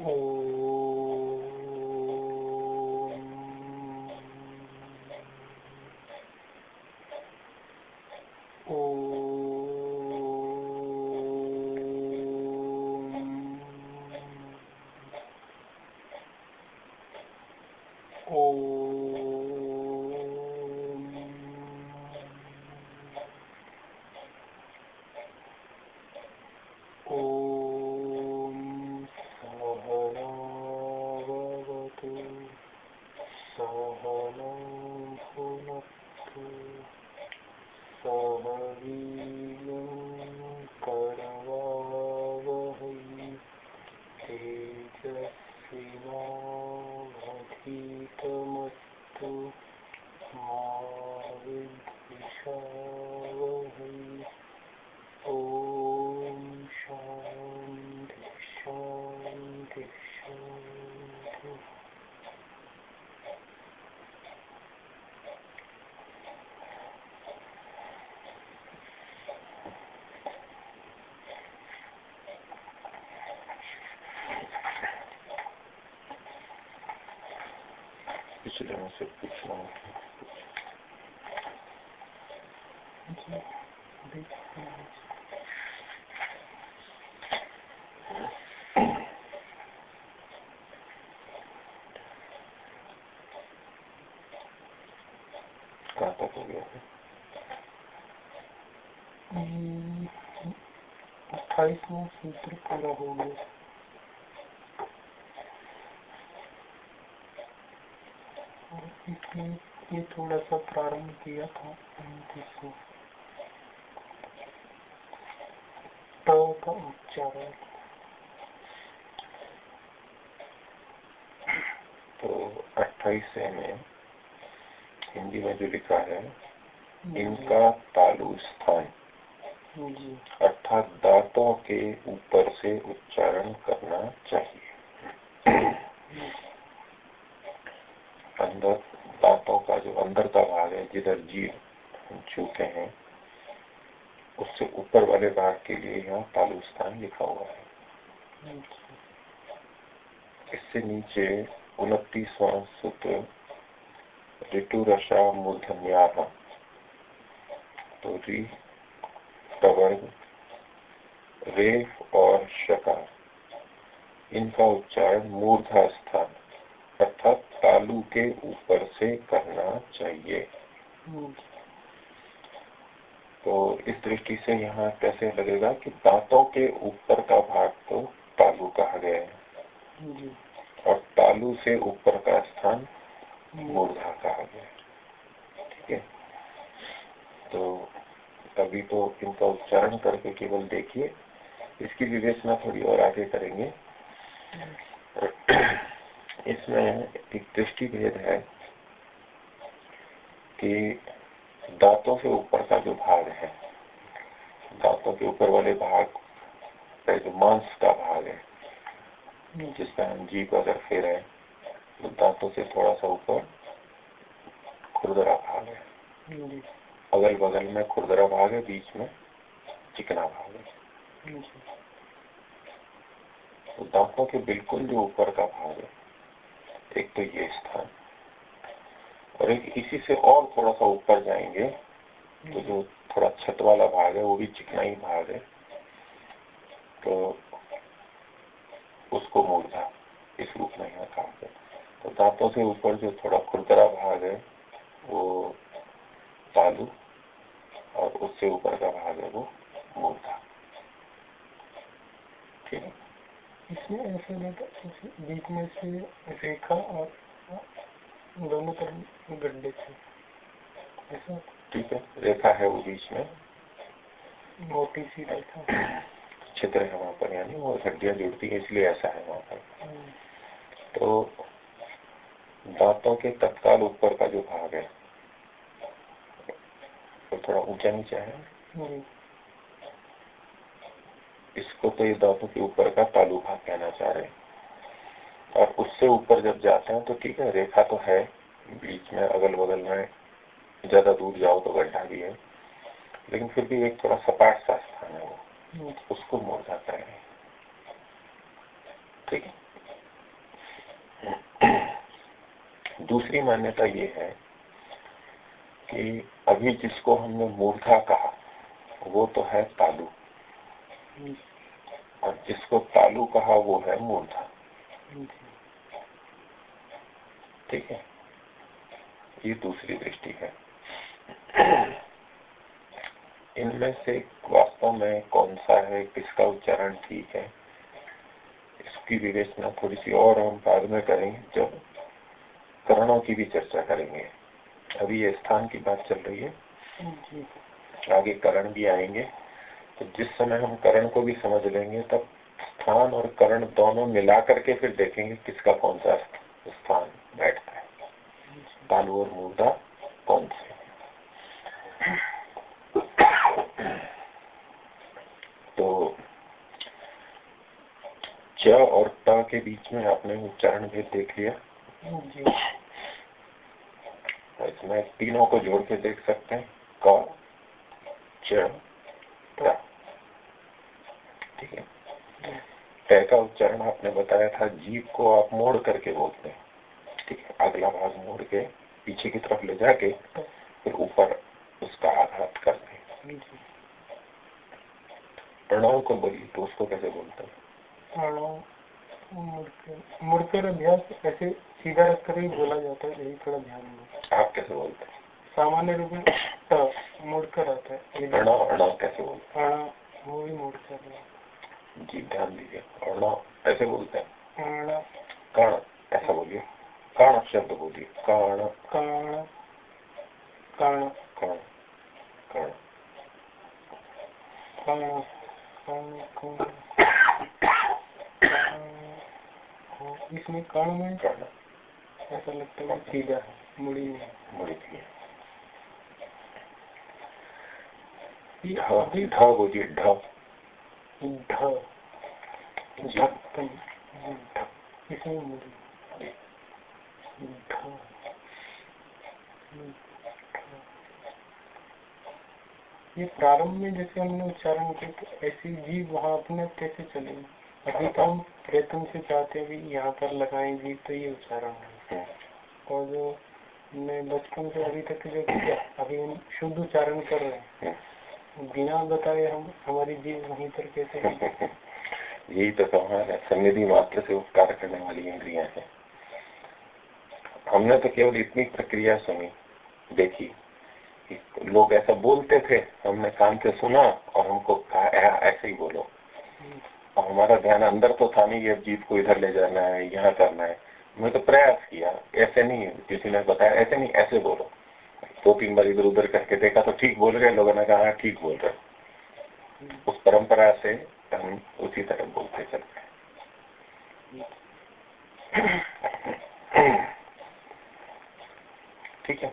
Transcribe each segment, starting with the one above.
पिछले में से पूछना कहाँ तक हो गया है अट्ठाईसवा सूत्र पूरा हो गया ये थोड़ा सा प्रारंभ किया था। का उच्चारण। तो अट्ठाईस में हिंदी में जो लिखा है इनका तालु स्थान। अर्थात दांतों के ऊपर से उच्चारण करना चाहिए अंदर दांतों का जो अंदर का भाग है जिधर हम छूते हैं, उससे ऊपर वाले भाग के लिए यहाँ तालु स्थान लिखा हुआ है। इससे नीचे उनतीसवा सूत्र, ऋतु रसा मूर्धन्या तो री प्रवर्ग रेफ और शकार, इनका उच्चारण मूर्धा स्थान अर्थात तालू के ऊपर से करना चाहिए। तो इस दृष्टि से यहाँ कैसे लगेगा कि दांतों के ऊपर का भाग तो तालू कहा गया है। और तालू से ऊपर का स्थान मूर्धा कहा गया है। ठीक है? तो अभी तो इनका उच्चारण करके केवल देखिए। इसकी विवेचना थोड़ी और आगे करेंगे। इसमें एक दृष्टि भेद है। कि दांतों से ऊपर का जो भाग है दांतों के ऊपर वाले भाग जो मांस का भाग है जिसमें हम जीप अगर फेरे तो दांतों से थोड़ा सा ऊपर खुरदरा भाग है। अगल बगल में खुरदरा भाग है बीच में चिकना भाग है। तो दांतों के बिल्कुल जो ऊपर का भाग है एक तो ये स्थान। और इसी से और थोड़ा सा ऊपर जाएँगे। तो जो थोड़ा छत वाला भाग है, वो भी चिकनाई भाग है। तो उसको मूर्धा इस रूप में यहाँ कहा गया तो दांतों से ऊपर जो थोड़ा खुरदरा भाग है, वो तालु और उससे ऊपर का भाग है वो मूर्धा ठीक है? इसमें ऐसे बीच में से रेखा और दोनों तरफ़ गड्ढे थे। ऐसा ठीक है रेखा है वो बीच में। मोटी सी रेखा। छिद्र है वहाँ पर यानी वो हड्डियाँ जुड़ती है इसलिए ऐसा है वहाँ पर। तो दांतों के तत्काल ऊपर का जो भाग है वो थोड़ा ऊँचा नीचा है। हम्म। इसको तो ये दांतों के ऊपर का तालु भाग कहना चाह रहे हैं। और उससे ऊपर जब जाते हैं तो ठीक है, रेखा तो है, बीच में अगल बगल में, ज़्यादा दूर जाओ तो गड्ढा भी है। लेकिन फिर भी एक थोड़ा सपाट सा स्थान है वो, उसको मोड़ जाता है। ठीक है? दूसरी मान्यता ये है कि अभी जिसको हमने मूर्धा कहा, वो तो है तालु। और जिसको तालू कहा, वो है मूर्धा। ठीक है। ये दूसरी दृष्टि है। इनमें से वास्तव में कौन सा है किसका उच्चारण ठीक है इसकी विवेचना थोड़ी सी और हम बाद में करेंगे जब करणों की भी चर्चा करेंगे। अभी ये स्थान की बात चल रही है। आगे करण भी आएँगे। तो जिस समय हम करण को भी समझ लेंगे तब स्थान और करण दोनों मिला करके फिर देखेंगे किसका कौन सा स्थान बैठता है। तालु और मुर्दा कौन से? तो च और ट के बीच में आपने उच्चारण भेद देख लिया। तो इसमें तीनों को जोड़ के देख सकते हैं। क च ठीक है? ट का उच्चारण आपने बताया था जीव को आप मोड़ करके बोलते हैं। ठीक है अगला भाग मोड़ के पीछे की तरफ़ ले जाके फिर ऊपर उसका आघात करते हैं। प्रणव को बोली तो उसको कैसे बोलते हैं? मुड़कर अभ्यास ऐसे सीधा रख कर ही बोला जाता है यही थोड़ा ध्यान में आप कैसे बोलते हैं? सामान्य रूप में मुड़कर आता है। प्रणव कैसे बोलते हैं? वो भी मुड़कर जी ध्यान दीजिए अर्णव ऐसे बोलते हैं। कर्ण ऐसा बोलिए। कर्ण शब्द बोलिए। कर्ण कर्ण कर्ण कर्ण कर्ण। इसमें कर्ण में कर्ण। ऐसा लगता है सीधा है। मुड़ी में मुड़ी थी ढ बोलिए ढ। ये प्रारंभ में जैसे हमने उच्चारण किया तो ऐसी जीव वहाँ अपने कैसे चलेगी अभी तो हम प्रयत्न से चाहते भी यहाँ पर लगाए जीव तो ये उच्चारण है। और जो मैं बचपन से अभी तक जो अभी हम शुद्ध उच्चारण कर रहे हैं। बिना बताए हम हमारी जीव वहीं पर कैसे यही तो कहा है। सन्निधि मात्र से उपकार करने वाली इंद्रिया है। हमने तो केवल इतनी प्रक्रिया सुनी, देखी लोग ऐसा बोलते थे, हमने कान से सुना और हमको कहा ऐसे ही बोलो। और हमारा ध्यान अंदर तो था नहीं अब जीत को इधर ले जाना है, यहाँ करना है। मैं तो प्रयास किया, ऐसे नहीं, किसी ने बताया, ऐसे नहीं, ऐसे बोलो। दो तीन बार इधर उधर करके देखा तो ठीक बोल रहे लोगों ने कहा हाँ, ठीक बोल रहे उस परंपरा से हम उसी तरह बोलते चलते ठीक है।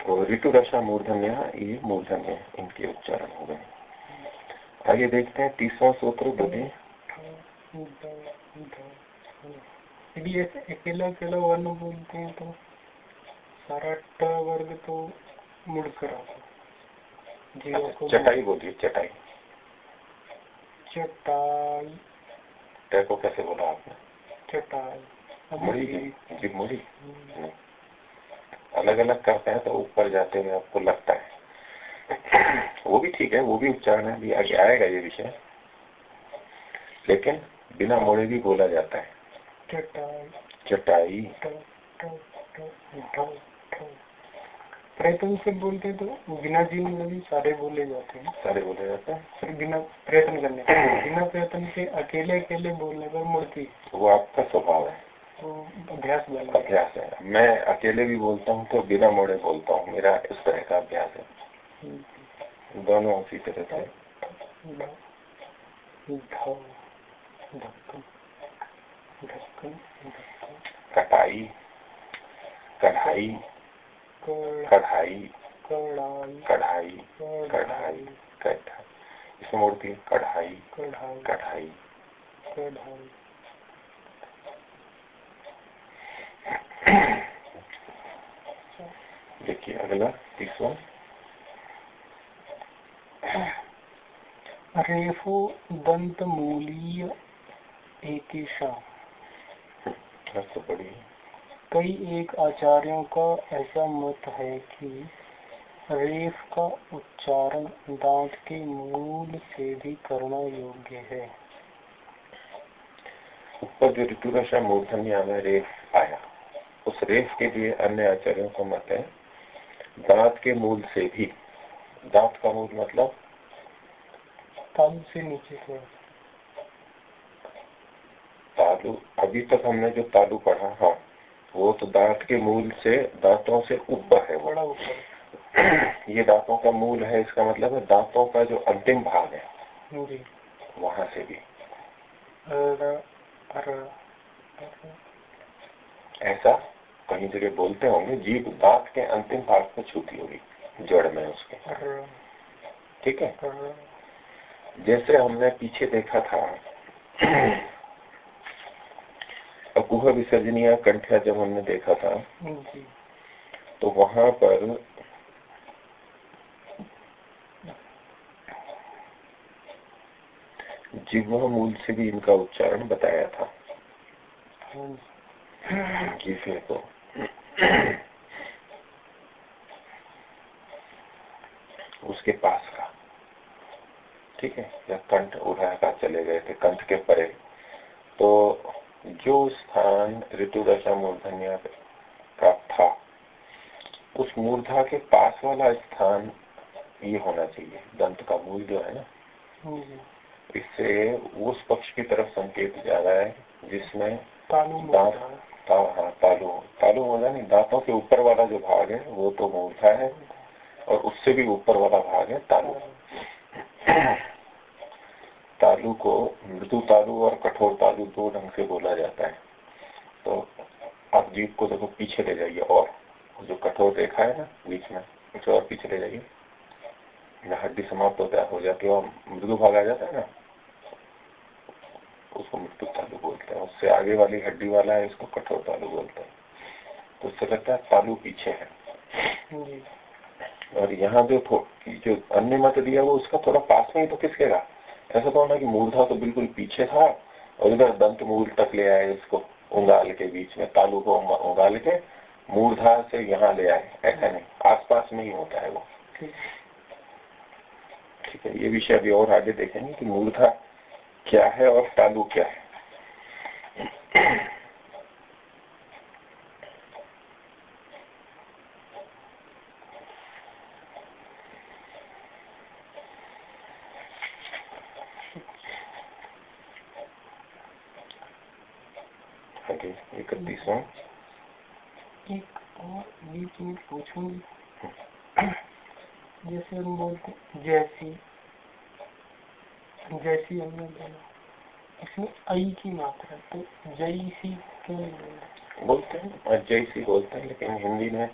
तो ऋतु रसा मूर्धन्य ये मूर्धन्य इनके उच्चारण हो गए। आगे देखते हैं तीसरा सूत्र ऐसे अकेला अकेला वर्ण बोलते हैं तो। सारा ट वर्ग तो मुड़ कर अच्छा, चटाई बोलिए चटाई। चटाई। ट को कैसे बोला आपने? चटाई। मुड़ी जी मुड़ी। अलग अलग करते हैं तो ऊपर जाते हुए आपको लगता है। वो भी ठीक है वो भी उच्चारण है भी आगे आएगा ये विषय। लेकिन बिना मोड़े भी बोला जाता है। चटाई। चटाई। प्रयत्न से बोलते तो बिना जी में भी सारे बोले जाते हैं। सारे बोले जाते हैं। बिना प्रयत्न करने बिना प्रयत्न के अकेले अकेले बोलने पर मूर्ति वो आपका स्वभाव है। अभ्यास अभ्यास है। मैं अकेले भी बोलता हूँ तो बिना मोड़े बोलता हूँ। मेरा इस तरह का अभ्यास है। दोनों उसी तरह से। कटाई कढ़ाई कढ़ाई। कढ़ाई। कढ़ाई। कढ़ाई। इसमें मूर्ति कढ़ाई। कढ़ाई। कढ़ाई। कढ़ाई। देखिए अगला तीसरा। रेफो दंत मूलीय एक तो बड़ी कई एक आचार्यों का ऐसा मत है कि रेफ का उच्चारण दांत के मूल से भी करना योग्य है। ऊपर जो ऋतु ऋतुरशा मूर्धन्य में रेफ आया उस रेफ के लिए अन्य आचार्यों का मत है दांत के मूल से भी। दांत का मूल मतलब? तालू से नीचे से। तालू अभी तक हमने जो तालू पढ़ा हाँ वो तो दांत के मूल से दांतों से ऊपर है बड़ा ऊपर। ये दांतों का मूल है इसका मतलब है दांतों का जो अंतिम भाग है वहाँ से भी। ऐसा कहीं जगह बोलते होंगे जीव दांत के अंतिम भाग को छूती होगी जड़ में उसके। ठीक है? जैसे हमने पीछे देखा था अकुह विसर्जनिया कंठिया जब हमने देखा था तो वहाँ पर जिह्वा मूल से भी इनका उच्चारण बताया था। जिसे को उसके पास का। ठीक है या कंठ उठाकर चले गए थे कंठ के परे। तो जो स्थान ऋतु दशा मूर्धन्या का था उस मूर्धा के पास वाला स्थान ये होना चाहिए दंत का मूल जो है ना। इससे उस पक्ष की तरफ़ संकेत जा रहा है जिसमें दांत ता, हाँ तालु तालु होगा नहीं दांतों के ऊपर वाला जो भाग है वो तो मूर्धा है और उससे भी ऊपर वाला भाग है तालु। तालु को मृदु तालु और कठोर तालु दो ढंग से बोला जाता है। तो आप जीप को देखो पीछे ले जाइए और। जो कठोर रेखा है ना बीच में उसे और पीछे ले जाइए। हड्डी समाप्त होता हो जाती है और मृदु भाग आ जाता है ना उसको मृत्यु तालु बोलते हैं। उससे आगे वाली हड्डी वाला है इसको कठोर तालु बोलते हैं। तो उससे लगता है तालु पीछे है। और यहाँ जो जो अन्य मत दिया वो उसका थोड़ा पास में ही तो किसकेगा ऐसा तो होना कि मूल था तो बिल्कुल पीछे था और इधर दंत मूल तक ले आए इसको उंगाल के बीच में तालू को उंगाल के मूर्धा से यहाँ ले आए ऐसा नहीं आसपास में ही होता है वो। ठीक। है ये विषय अभी और आगे देखेंगे कि मूर्धा क्या है और तालू क्या है इकतीसवा एक और ये चीज़ पूछूँगी जैसे हम बोलते जैसी जैसी इसमें आई की मात्रा तो जैसी क्यों बोलते? हैं जैसी बोलते हैं लेकिन हिंदी में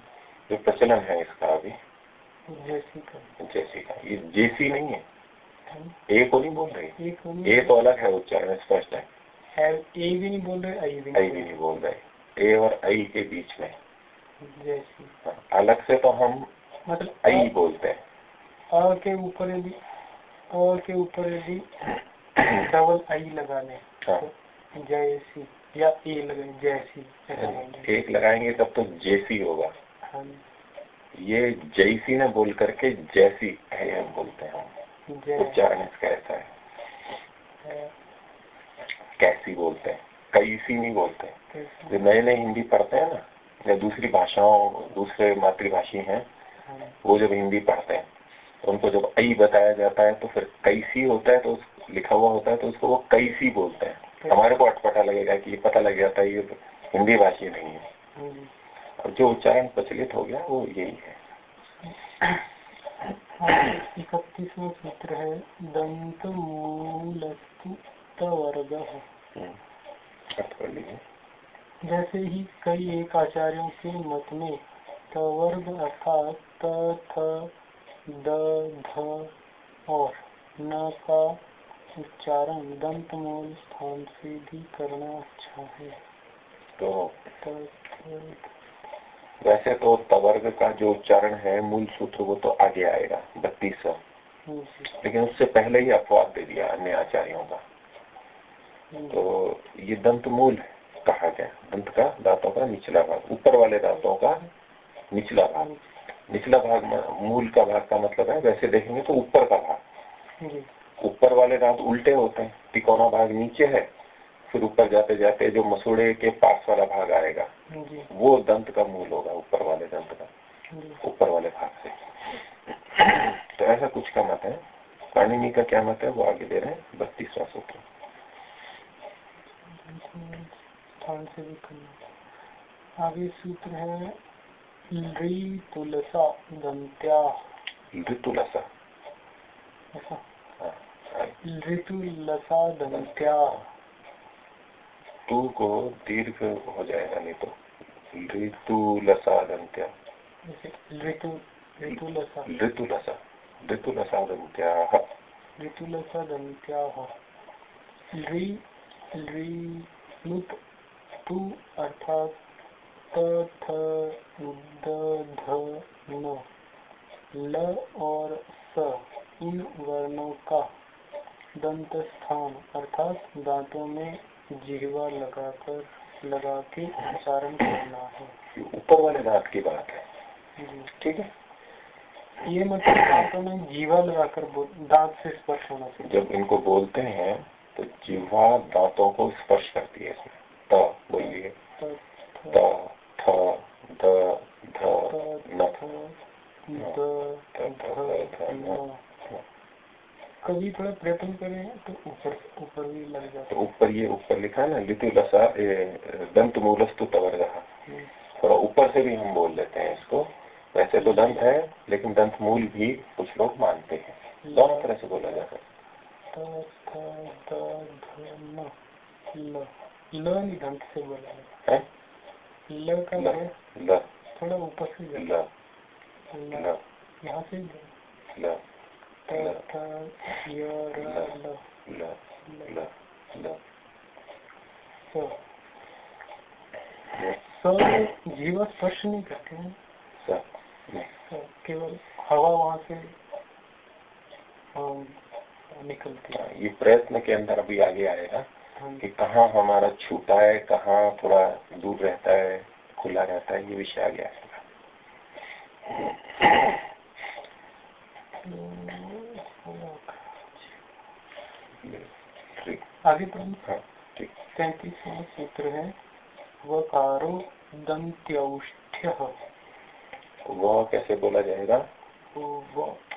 जो प्रचलन है इसका अभी जैसी का। जैसी का ये जैसी नहीं है। ए को नहीं बोल रहे? ए तो अलग है उच्चारण स्पष्ट है। ए भी नहीं बोल रहे आई भी आई भी नहीं बोल रहे। ए और आई के बीच में। जैसी। हाँ, अलग से तो हम मतलब आई बोलते हैं। और के ऊपर यदि और के ऊपर यदि डबल आई लगा लें हाँ। तो जैसी या ए लगाए जैसी। एक लगाएँगे तब तो जैसी होगा। हाँ। ये जैसी न बोल करके जैसी है बोलते हैं। उच्चारण इसका ऐसा है। कैसी बोलते हैं। कैसी नहीं बोलते। जो नए नए हिंदी पढ़ते हैं ना या दूसरी भाषाओं दूसरे मातृभाषी हैं हाँ। वो जब हिंदी पढ़ते हैं तो उनको जब आई बताया जाता है तो फिर कैसी होता है तो लिखा हुआ होता है तो उसको वो कैसी बोलते हैं। हमारे को अटपटा लगेगा कि ये पता लग जाता है ये हिंदी भाषी नहीं है। हाँ। और जो उच्चारण प्रचलित हो गया वो यही है। इकतीसवा सूत्र है दंत मूलस्तु वर्ग जैसे ही कई एक आचार्यों के मत में तवर्ग अर्थात द ध और न का उच्चारण दंत मूल स्थान से भी करना अच्छा है। तो वैसे तो तवर्ग का जो उच्चारण है मूल सूत्र वो तो आगे आएगा बत्तीस लेकिन उससे पहले ही अपवाद दे दिया अन्य आचार्यों का। तो ये दंत मूल कहा गया दंत का दांतों का निचला भाग ऊपर वाले दांतों का निचला भाग। निचला भाग मूल का भाग का मतलब है वैसे देखेंगे तो ऊपर का भाग। ऊपर वाले दांत उल्टे होते हैं तिकोना भाग नीचे है फिर ऊपर जाते जाते जो मसूड़े के पास वाला भाग आएगा वो दंत का मूल होगा ऊपर वाले दंत का ऊपर वाले भाग से। तो ऐसा कुछ का मत है। पाणिनी का क्या मत है? वो आगे दे रहे हैं बत्तीसवा सूत्र आगे सूत्र है दंत्या दंत्या तू को दीर्घ हो जाएगा नहीं तो ऋतुलसा दंत्या ऋतु ऋतुलसा ऋतुलसा ऋ ऋ तु अर्थात थ द ध न ल और स इन वर्णों का दंत स्थान अर्थात दांतों में जिहवा लगाकर लगा के उच्चारण करना है। ऊपर वाले दांत की बात है। ठीक है? ये मतलब दांतों में जीवा लगाकर दांत से स्पर्श होना चाहिए। जब इनको बोलते हैं तो जीवा दांतों को स्पर्श करती है इसमें। त बोलिए त थ द ध न कभी थोड़ा प्रयत्न करें तो ऊपर ऊपर भी लग जाता तो ऊपर ये ऊपर लिखा ना लितु लसा ये दंत मूलस्तु तवर रहा हम्म। थोड़ा ऊपर से भी हम बोल लेते हैं इसको वैसे तो दंत है लेकिन दंत मूल भी कुछ लोग मानते हैं दोनों तरह से बोला जाता है दंत से बोला है ल का ल थोड़ा ऊपर से यहाँ से जीवा स्पर्श नहीं करते हैं केवल हवा वहाँ से निकलती है ये प्रयत्न के अंदर अभी आगे आएगा। कि कहाँ हमारा छूटा है कहाँ थोड़ा दूर रहता है खुला रहता है ये विषय आगे आएगा आगे हाँ, तैतीस सूत्र है वकारो दंत्यौष्ठ्य। वह कैसे बोला जाएगा?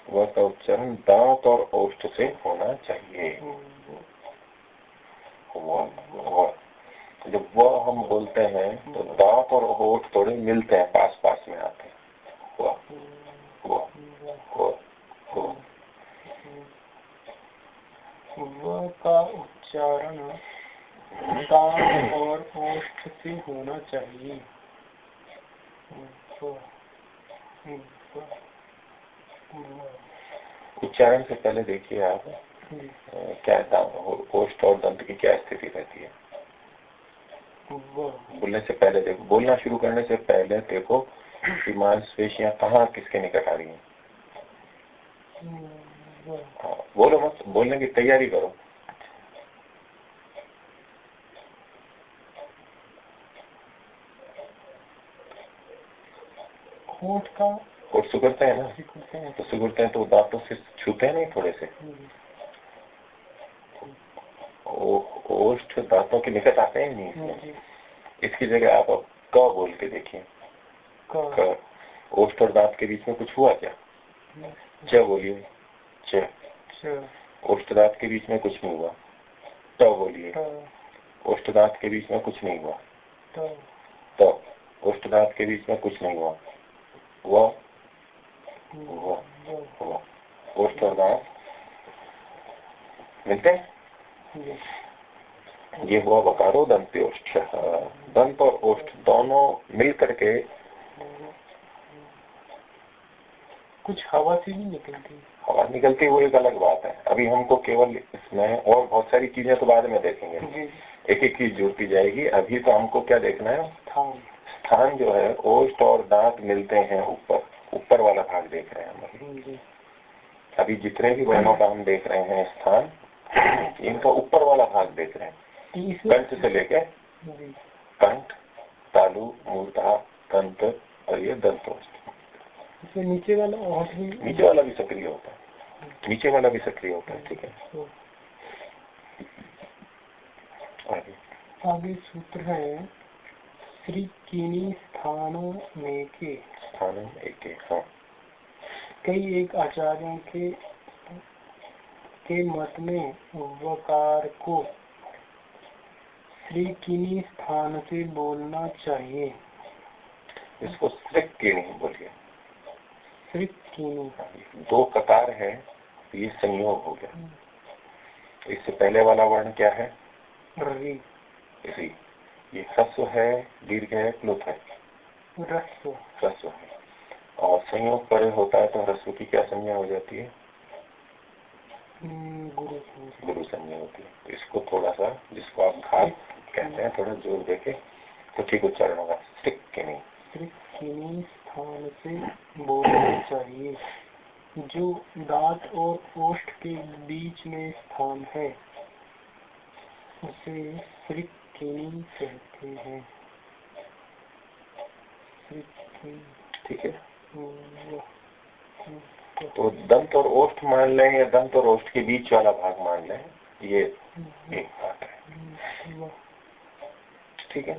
वह का उच्चारण दांत और ओष्ठ से होना चाहिए। वह जब वह हम बोलते हैं तो दांत और होठ थोड़े मिलते हैं पास पास में आते हैं वह वह का उच्चारण दांत और ओष्ठ से होना चाहिए। उच्चारण से पहले देखिए आप। क्या ओष्ठ और दंत की क्या स्थिति रहती है? बोलने से पहले देखो बोलना शुरू करने से पहले देखो कि मांसपेशियाँ कहाँ किसके निकट आ रही हैं? हाँ, बोलो मत बोलने की तैयारी करो। होठ का और सुगरते हैं ना? तो सुगरते हैं तो दांतों से छूते हैं नहीं थोड़े से? ओष्ठ दांतों के निकट आते हैं नहीं इसकी जगह आप अब क बोल के देखिए। ओष्ठ और दांत के बीच में कुछ हुआ क्या? च बोलिए। च। ओष्ठ दांत के बीच में कुछ नहीं हुआ। ट बोलिए। ओष्ठ दांत के बीच में कुछ नहीं हुआ। तो। ओष्ठ दांत के बीच में कुछ नहीं हुआ। वो। वो। वो। ओष्ठ और दांत। मिलते ये हुआ बकारो दंत्योष्ठ दंत और ओष्ठ दोनों मिल करके कुछ हवा से भी निकलती। हवा निकलती वो एक अलग बात है। अभी हमको केवल इसमें और बहुत सारी चीज़ें तो बाद में देखेंगे। एक एक चीज़ जुड़ती जाएगी। अभी तो हमको क्या देखना है? स्थान। स्थान जो है ओष्ट और दांत मिलते हैं ऊपर। ऊपर वाला भाग देख रहे हैं हम। अभी जितने भी वर्णों का हम देख रहे हैं स्थान इनका ऊपर वाला भाग देख रहे हैं। कंठ से लेके कंठ तालु मूर्धा दंत और ये दंतोष्ट नीचे वाला नीचे वाला भी सक्रिय होता है। नीचे वाला भी सक्रिय होता है ठीक है। तो आगे। आगे सूत्र है श्री किनी स्थानों में के। स्थानों में के हाँ। कई एक आचार्यों के के मत में वकार को श्री किनी स्थान से बोलना चाहिए। इसको श्रिक किनी बोलिए। श्रिक किनी दो कतार है ये संयोग हो गया। इससे पहले वाला वर्ण क्या है? री। ये ह्रस्व है दीर्घ है प्लुत है। ह्रस्व। ह्रस्व है। और संयोग पर होता है तो ह्रस्व की क्या संज्ञा हो जाती है? गुरु संज्ञा होती है। तो इसको थोड़ा सा जिसको आप घात कहते हैं थोड़ा ज़ोर देके तो ठीक उच्चारण होगा स्टिक के नहीं। स्थान से बोलना चाहिए। जो दांत और ओष्ठ के बीच में स्थान है उसे कहते हैं। ठीक है। तो दंत और ओष्ठ मान लें या दंत और ओष्ठ के बीच वाला भाग मान लें ये एक बात है। ठीक है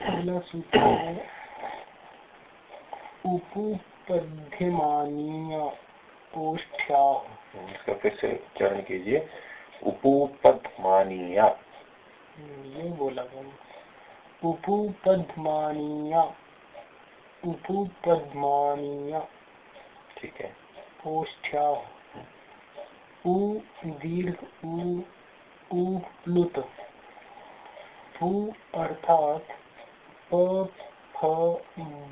पहला सूत्र है उपपद्यमानीय ओष्ठ्या। इसका फिर से उच्चारण कीजिए। उपुपदमानीया ये बोला उपुपदमानीया ठीक है। ओष्ठ्या उ, दीर्घ, उ अर्थात प फ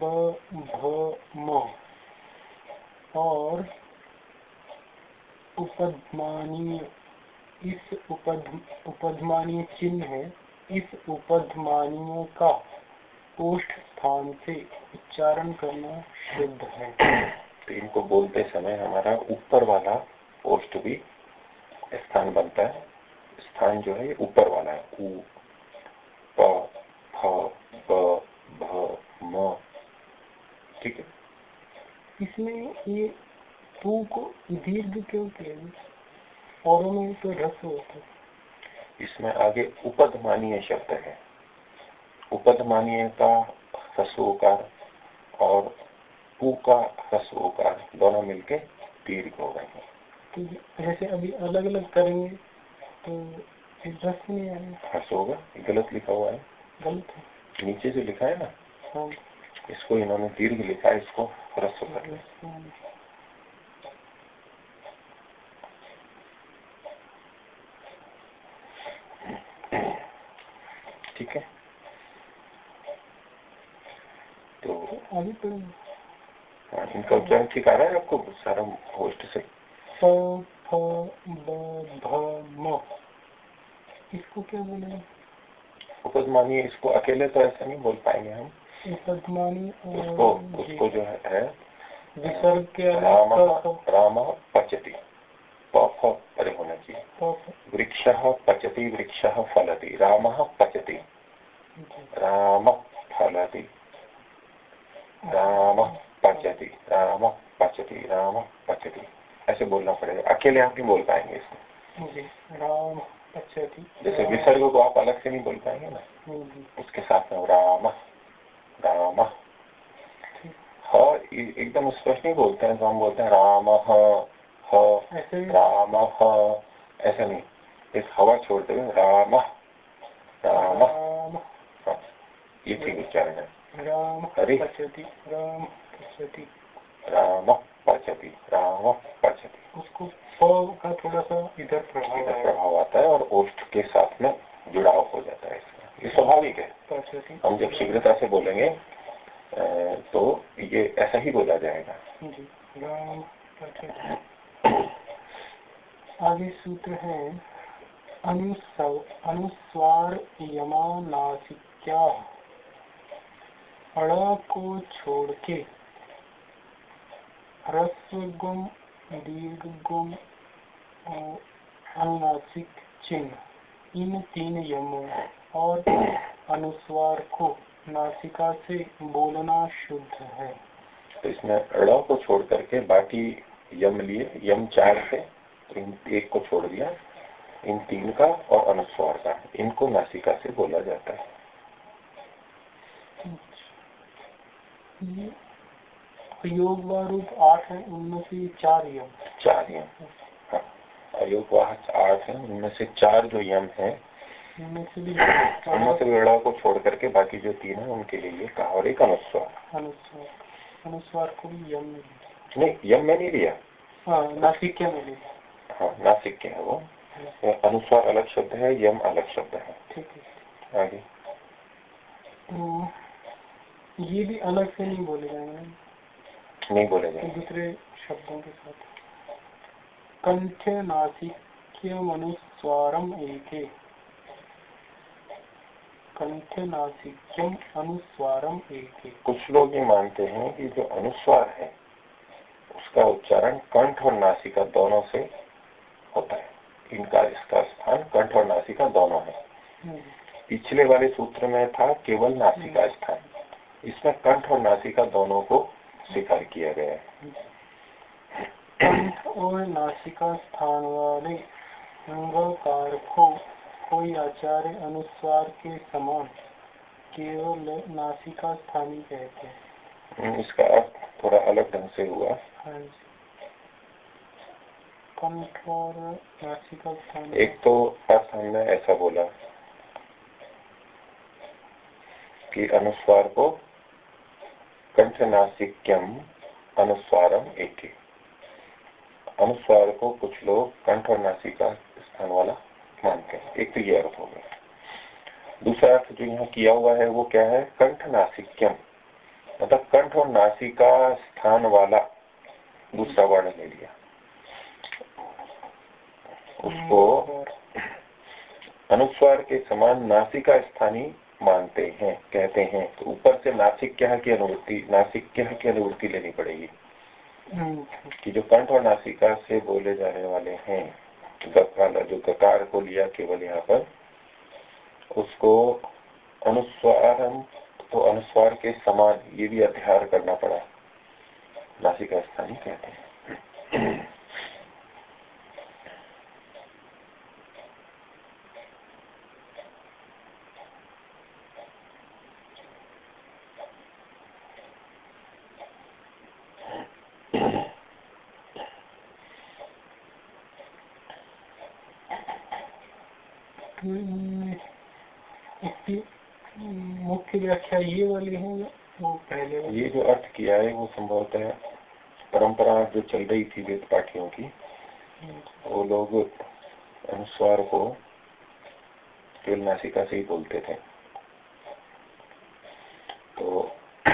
ब भ म और उपधमानीय इस उपध उपधमानीय चिन्ह है। इस उपधमानीय का स्थान से उच्चारण करना शुद्ध है। तो इनको बोलते समय हमारा ऊपर वाला ओष्ठ भी स्थान बनता है। स्थान जो है ऊपर वाला है। उ प फ ब भ म। ठीक है? इसमें ये पू को दीर्घ क्यों किया और में तो रस होता इसमें आगे उपधमानीय शब्द है। उपधमानीय का हसोकार और पू का हसोकार दोनों मिलके दीर्घ हो गए हैं। तो जैसे अभी अलग अलग करेंगे तो रस नहीं आएगा हस होगा गलत लिखा हुआ है। गलत है। नीचे जो लिखा है ना हाँ। इसको इन्होंने दीर्घ लिखा है इसको ह्रस्व कर ठीक है तो अभी इनका उच्चारण ठीक आ रहा है आपको सारा होस्ट से। इसको क्या बोले? उपद मानिए इसको अकेले तो ऐसा नहीं बोल पाएँगे हम। उपदमानी उसको उसको जो है विसर्ग के राम राम पचती। परे होना चाहिए। वृक्ष पचती वृक्ष फलती। राम पचती। राम फलती। राम पचती राम पचती राम पचती। ऐसे बोलना पड़ेगा। अकेले आप नहीं बोल पाएँगे इसको। राम पचती जैसे विसर्ग को आप अलग से नहीं बोल पाएँगे ना। उसके साथ में राम राम। एकदम स्पष्ट नहीं बोलते हैं तो हम बोलते हैं राम राम ऐसा नहीं। इस हवा छोड़ते हुए राम राम। ये ठीक उच्चारण है। राम हरे राम पचती राम पचती राम पचती उसको का थोड़ा सा इधर प्रभाव प्रभाव आता है और ओष्ठ के साथ में जुड़ाव हो जाता है इसका ये स्वाभाविक है। हम जब शीघ्रता से बोलेंगे तो ये ऐसा ही बोला जाएगा। आगे सूत्र है अनुस्वार यमानासिक्या। अड़ा को छोड़ के। ह्रस्व गुम दीर्घ गुम अनुनासिक चिन्ह। इन तीन यमों और अनुस्वार को नासिका से बोलना शुद्ध है। तो इसमें ड़ को छोड़ करके बाकी यम लिए, यम चार से तो इन एक को छोड़ दिया। इन तीन का और अनुस्वार का, इनको नासिका से बोला जाता है। योग रूप आठ है उनमें से चार यम। चार यम हाँ। अयोग आठ है उनमें से चार जो यम है उनमें से भी को छोड़ करके बाकी जो तीन है उनके लिए कहा और एक अनुस्वार। अनुस्वार। अनुस्वार को भी यम में नहीं यम में नहीं लिया। हाँ नासिक में लिया हाँ नासिक है वो। अनुस्वार अलग शब्द है यम अलग शब्द है। ठीक है। आगे। तो ये भी अलग से नहीं बोले जाएँगे नहीं बोले जाएँगे दूसरे शब्दों के साथ। कंठ नासिक्यम अनुस्वारम एक। कंठ नासिक्यम अनुस्वारम एक। कुछ लोग ये मानते हैं कि जो अनुस्वार है उसका उच्चारण कंठ और नासिका दोनों से होता है। इनका इसका स्थान कंठ और नासिका दोनों है। हम्म। पिछले वाले सूत्र में था केवल नासिका स्थान। इसमें कंठ और नासिका दोनों को स्वीकार किया गया है। कंठ और नासिका स्थान वाले अंगकार को कोई आचार्य अनुस्वार के समान केवल नासिका स्थान ही कहते हैं। हम्म, इसका अर्थ थोड़ा अलग ढंग से हुआ। हाँ कंठ और नासिका स्थान एक तो ऐसा बोला कि अनुस्वार को कंठ नासिक्यम अनुस्वारम एक। अनुस्वार को कुछ लोग कंठ और नासिका स्थान वाला मानते हैं। एक तो ये अर्थ हो गया। दूसरा अर्थ जो यहाँ किया हुआ है वो क्या है? कंठ नासिक्यम मतलब कंठ और नासिका स्थान वाला दूसरा वर्ण ले लिया। उसको अनुस्वार के समान नासिका स्थानी मानते हैं, कहते हैं। तो ऊपर से नासिक क्या की अनुवृत्ति नासिक क्या की अनुवृत्ति लेनी पड़ेगी। कि जो कंठ और नासिका से बोले जाने वाले हैं वाला जो ककार को लिया केवल यहाँ पर, उसको अनुस्वार तो अनुस्वार के समान ये भी अध्यार करना पड़ा। नासिका स्थानी कहते हैं मुख्य व्याख्या ये वाली है वो पहले ये जो अर्थ किया है वो संभवतः परंपरा जो चल रही थी वेद पाठियों की वो लोग अनुस्वार को केवल नासिका से ही बोलते थे। तो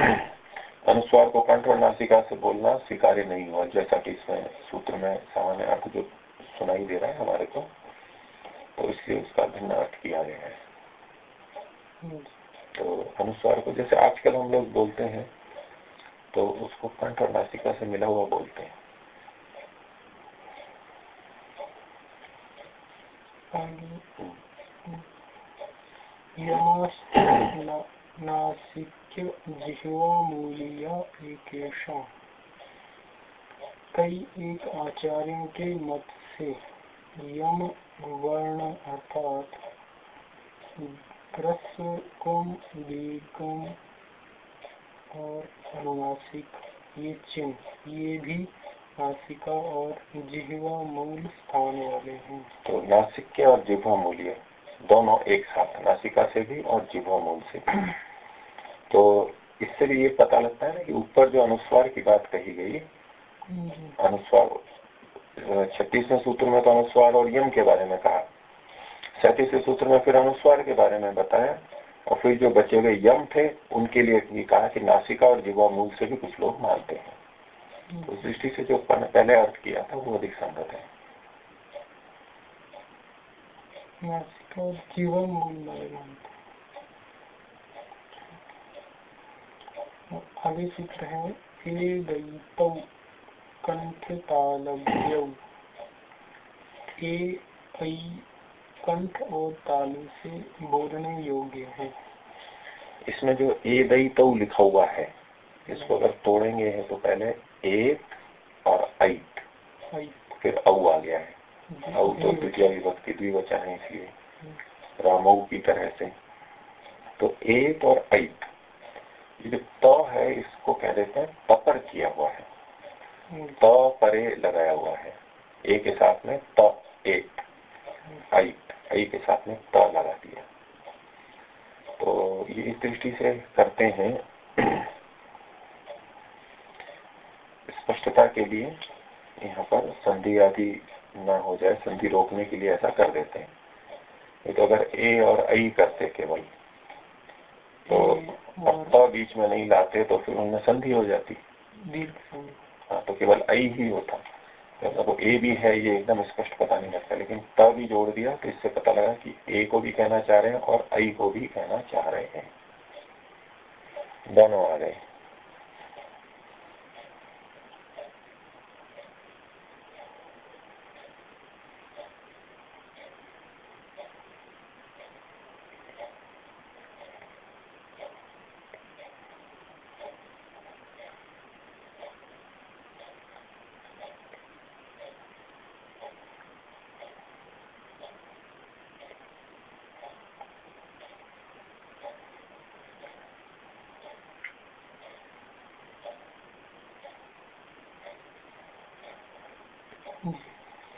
अनुस्वार को कंठ और नासिका से बोलना स्वीकार्य नहीं हुआ जैसा कि इसमें सूत्र में सामान्य अर्थ जो सुनाई दे रहा है हमारे को तो इसलिए उसका भिन्न अर्थ किया गया है। तो अनुस्वार को जैसे आजकल हम लोग बोलते हैं तो उसको कंठ और नासिका से मिला हुआ बोलते हैं। नासिक्य मूलिया कई एक आचार्यों के मत से यम वर्ण अर्थात ह्रस्व दीर्घम और अनुनासिक ये चिन्ह ये भी नासिका और जिह्वा मूल स्थान वाले हैं। तो नासिक के और जिह्वा मूल्य दोनों एक साथ नासिका से भी और जिह्वा मूल से भी। तो इससे भी ये पता लगता है ना कि ऊपर जो अनुस्वार की बात कही गई अनुस्वार छत्तीसवें सूत्र में तो अनुस्वार और यम के बारे में कहा। सैतीसवें सूत्र में फिर अनुस्वार के बारे में बताया। और फिर जो बचे हुए यम थे उनके लिए भी कहा कि नासिका और जीवा मूल से भी कुछ लोग मानते हैं। तो उस दृष्टि से जो पहले अर्थ किया था वो अधिक संगत है। आगे सूत्र है कंठ तालव्य कंठ और तालु से बोलने योग्य है। इसमें जो ए दई तो लिखा हुआ है इसको अगर तोड़ेंगे है तो पहले एक और ऐत फिर औ आ गया है। औ तो द्वितीय विभक्ति द्विवचन है इसलिए। रामऊ की तरह से। तो एक और ऐत ये जो त है इसको कह देते हैं पपर किया हुआ है। त परे लगाया हुआ है। ए के साथ में त एक आई आई के साथ में त लगा दिया। तो ये इस दृष्टि से करते हैं। स्पष्टता के लिए यहाँ पर संधि आदि ना हो जाए संधि रोकने के लिए ऐसा कर देते हैं। नहीं तो अगर ए और आई करते केवल तो अब बीच में नहीं लाते तो फिर उनमें संधि हो जाती। हाँ तो केवल आई ही होता। तो वो ए भी है, ये एकदम स्पष्ट पता नहीं लगता, लेकिन त भी जोड़ दिया तो इससे पता लगा कि ए को भी कहना चाह रहे हैं और आई को भी कहना चाह रहे हैं। दोनों आ गए।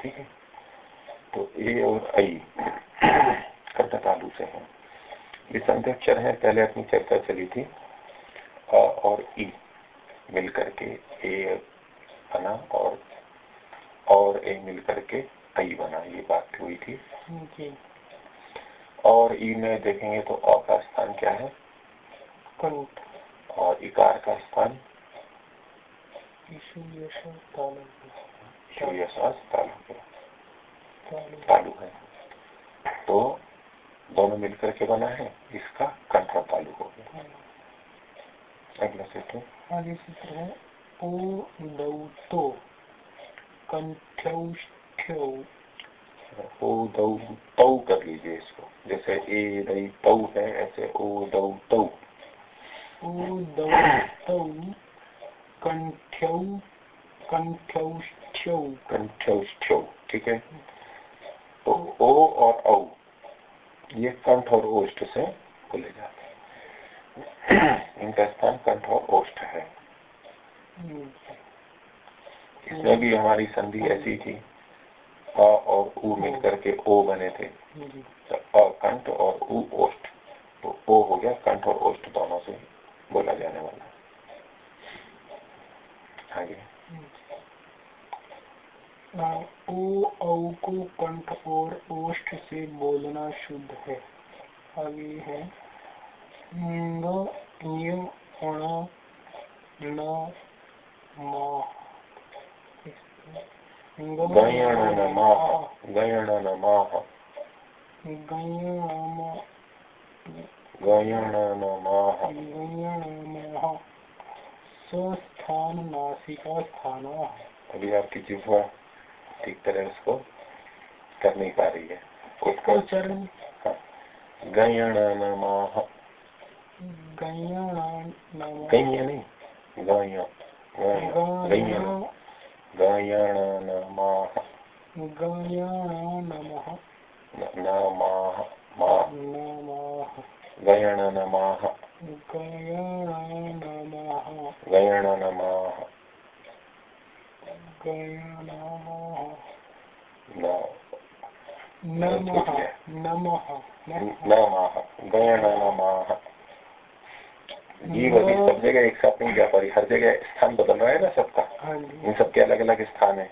ठीक है? तो ए और आई। कर्ता से है। ये संध्यक्षर है पहले अपनी चर्चा चली थी। अ और ई मिल करके ए बना और और ए मिल करके आई बना ये बात हुई थी। और ई में देखेंगे तो अ का स्थान क्या है? और इकार का स्थान? तालु तालु है। तो दोनों मिलकर के बना है इसका कंठ तालु हो गया। अगला सूत्र आगे सूत्र है ओ दौ कंठ्यौ ओ दौ तौ कर लीजिए इसको। जैसे ए दई तौ है ऐसे ओ दौ तौ ओ दौ तौ कंठ्यौ कंठ्यौ कंठ्यौ ठीक है? तो ओ और औ, ये कंठ और ओष्ठ से बोले जाते हैं। इनका स्थान कंठ और ओष्ठ है। इसमें भी हमारी संधि ऐसी थी। अ और उ मिलकर के ओ बने थे। तो अ कंठ और उ ओष्ठ। तो ओ हो गया कंठ और ओष्ठ दोनों से बोला जाने वाला। आगे। ओ औ को कंठ और ओष्ठ से बोलना शुद्ध है। आगे है। स्वस्थान नासिका स्थान अभी आपकी जिह्वा ठीक तरह उसको कर नहीं पा रही है। उसको चरण गयण नमः गयण गय नहीं गय गयण गयण नमः गयण नमः। नमः गयण नमः। नमः नमः गयण नमः। नमः नमः गयण नमः जीव अभी सब जगह एक साथ नहीं जा पा रही हर जगह स्थान बदल रहा है ना सबका इन सबके अलग अलग स्थान है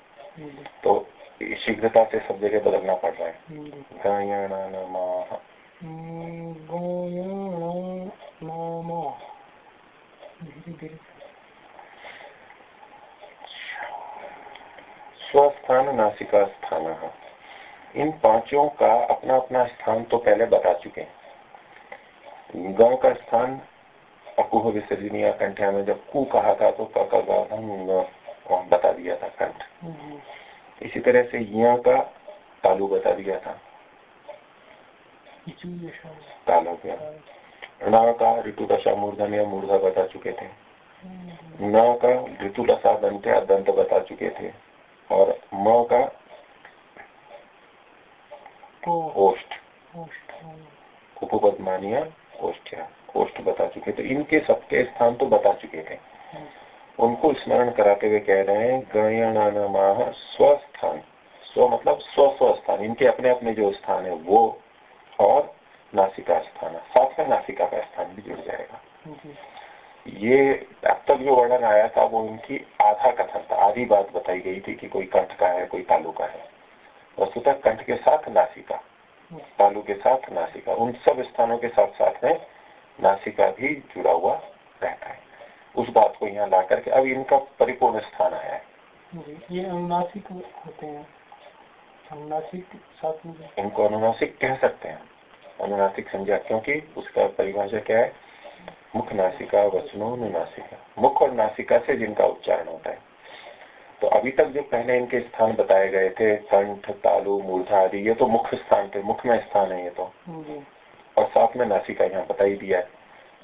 तो शीघ्रता से सब जगह बदलना पड़ रहा है गायण नमः स्वस्थान नासिका स्थान इन पाँचों का अपना अपना स्थान तो पहले बता चुके हैं। गाँव का स्थान अकुह विसर्जनिया कंठ में जब कु कहा था तो का का बता दिया था कंठ। इसी तरह से यहाँ का तालु बता दिया था। ताल गया ण का ऋतु दशा मूर्धन या मूर्धा बता चुके थे। ना का ऋतु दशा दंत या दंत बता चुके थे। और म का ओष्ठ उपपद मानिया ओष्ठ्या ओष्ठ बता चुके तो इनके सबके स्थान तो बता चुके थे उनको स्मरण कराते हुए कह रहे हैं गयणान स्वस्थान। स्व मतलब स्व स्व स्थान। इनके अपने अपने जो स्थान है वो और नासिका स्थान। साथ में नासिका का स्थान भी जुड़ जाएगा। ये अब तक जो वर्णन आया था वो उनकी आधा कथन था। आधी बात बताई गई थी कि कोई कंठ का है कोई तालु का है। वस्तुतः कंठ के साथ नासिका तालु के साथ नासिका उन सब स्थानों के साथ साथ में नासिका भी जुड़ा हुआ रहता है। उस बात को यहाँ ला करके अब इनका परिपूर्ण स्थान आया है। ये अनुनासिक होते हैं। अनुनासिक साथ में इनको अनुनासिक कह सकते हैं। अनुनासिक संज्ञा क्योंकि उसका परिभाषा क्या है? मुख नासिका वचनों अनुनासिका मुख और नासिका से जिनका उच्चारण होता है। तो अभी तक जो पहले इनके स्थान बताए गए थे कंठ तालु मूर्धा आदि ये तो मुख्य स्थान थे मुख में स्थान है ये तो। और साथ में नासिका यहाँ बता ही दिया है।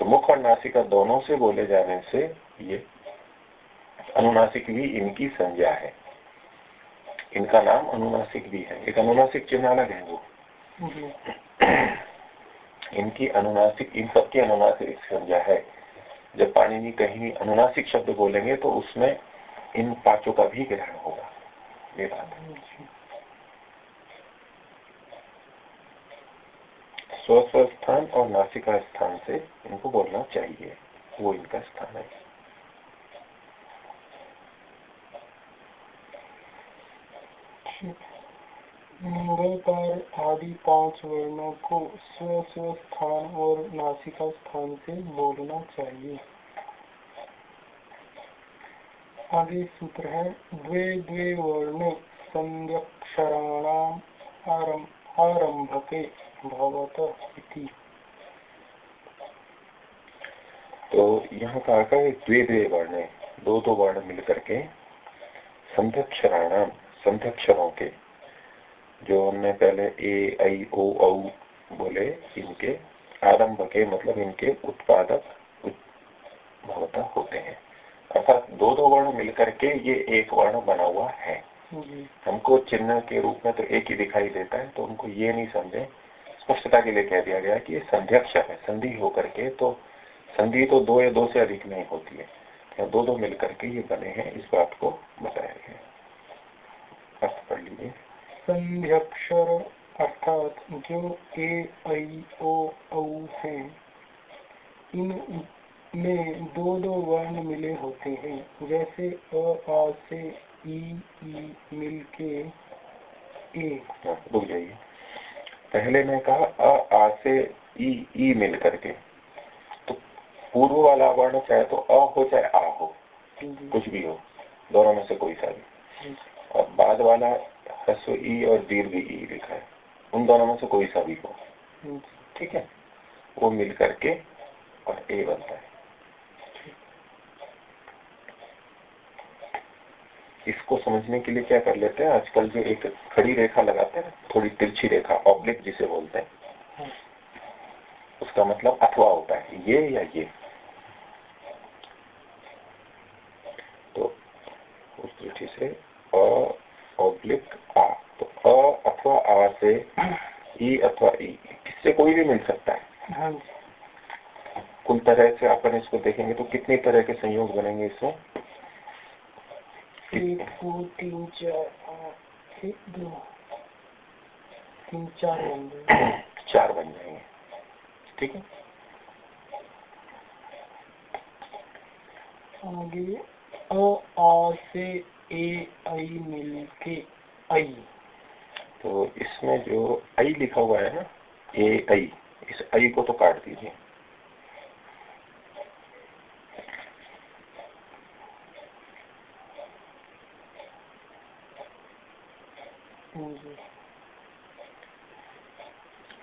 तो मुख और नासिका दोनों से बोले जाने से ये अनुनासिक भी इनकी संज्ञा है। इनका नाम अनुनासिक भी है। एक अनुनासिक चिन्ह अलग है वो। इनकी अनुनासिक, इन सबकी अनुनासिक संज्ञा है। जब पाणिनि कहीं अनुनासिक शब्द बोलेंगे तो उसमें इन पाँचों का भी ग्रहण होगा। ये बात स्व स्थान और नासिका स्थान से इनको बोलना चाहिए। वो इनका स्थान है। मंगल आदि पाँच वर्णों को स्व स्व स्थान और नासिका स्थान से बोलना चाहिए। आगे सूत्र है, द्वे द्वे वर्ण संध्यक्षराणाम आरंभके भवत इति। तो यहाँ कहा है, द्वे द्वे वर्ण दो दो वर्ण मिलकर के संध्यक्षराणाम संध्यक्षरों के जो हमने पहले ए आई ओ औ बोले इनके आरंभ के मतलब इनके उत्पादक भवता होते हैं। अर्थात दो दो वर्ण मिलकर के ये एक वर्ण बना हुआ है। हमको चिन्ह के रूप में तो एक ही दिखाई देता है तो उनको ये नहीं समझे। स्पष्टता के लिए कह दिया गया कि ये संध्यक्ष है संधि होकर के तो संधि तो दो या दो से अधिक नहीं होती है। या दो दो मिलकर के ये बने हैं इस बात को बताया गया अर्थ पढ़ लीजिए संध्यक्षर अर्थात जो ए आई ओ औ है इन में दो दो वर्ण मिले होते हैं जैसे अ आ से ई ई मिल के ए रुक जाइए। पहले मैं कहा अ आ से ई ई मिल करके तो पूर्व वाला वर्ण चाहे तो अ हो चाहे आ हो कुछ भी हो दोनों में से कोई सा भी। और बाद वाला ह्रस्व ई और दीर्घ ई लिखा है। उन दोनों में से कोई सा भी हो। ठीक है? वो मिल करके और ए बनता है। इसको समझने के लिए क्या कर लेते हैं? आजकल जो एक खड़ी रेखा लगाते हैं थोड़ी तिरछी रेखा ऑब्लिक जिसे बोलते हैं, उसका मतलब अथवा होता है। ये या ये। तो उस दृष्टि से ऑब्लिक आ तो अ अथवा आ से ई अथवा ई किससे कोई भी मिल सकता है। हाँ कुल तरह से अपन इसको देखेंगे तो कितनी तरह के संयोग बनेंगे इसमें? एक दो तीन चार एक दो तीन चार बन जाएँगे। चार बन जाएँगे। ठीक है? आगे अ आ से ए आई मिल के आई। तो इसमें जो आई लिखा हुआ है ना ए आई इस आई को तो काट दीजिए।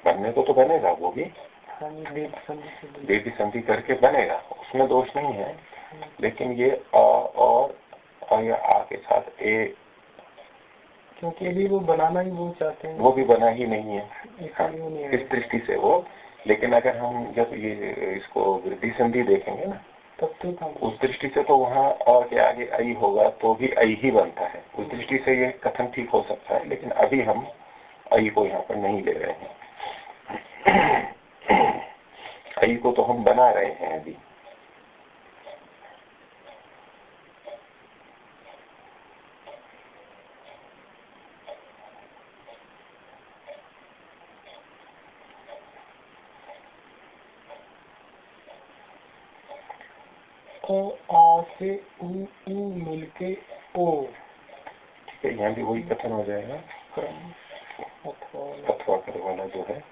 बनने को तो बनेगा वो भी। दीर्घ संधि करके बनेगा उसमें दोष नहीं है। लेकिन ये अ और या आ के साथ ए क्योंकि अभी वो बनाना ही वो चाहते हैं। वो भी बना ही नहीं है। हाँ, इस दृष्टि से वो लेकिन अगर हम जब ये इसको वृद्धि संधि देखेंगे ना तब तो उस दृष्टि से तो वहाँ और के आगे आई होगा तो भी आई ही बनता है। उस दृष्टि से ये कथन ठीक हो सकता है लेकिन अभी हम आई को यहाँ पर नहीं ले रहे हैं। आई को तो हम बना रहे हैं अभी आ से उ उ मिलके ओ। यहाँ भी वही कथन हो जाएगा। अथवा कर वाला जो है।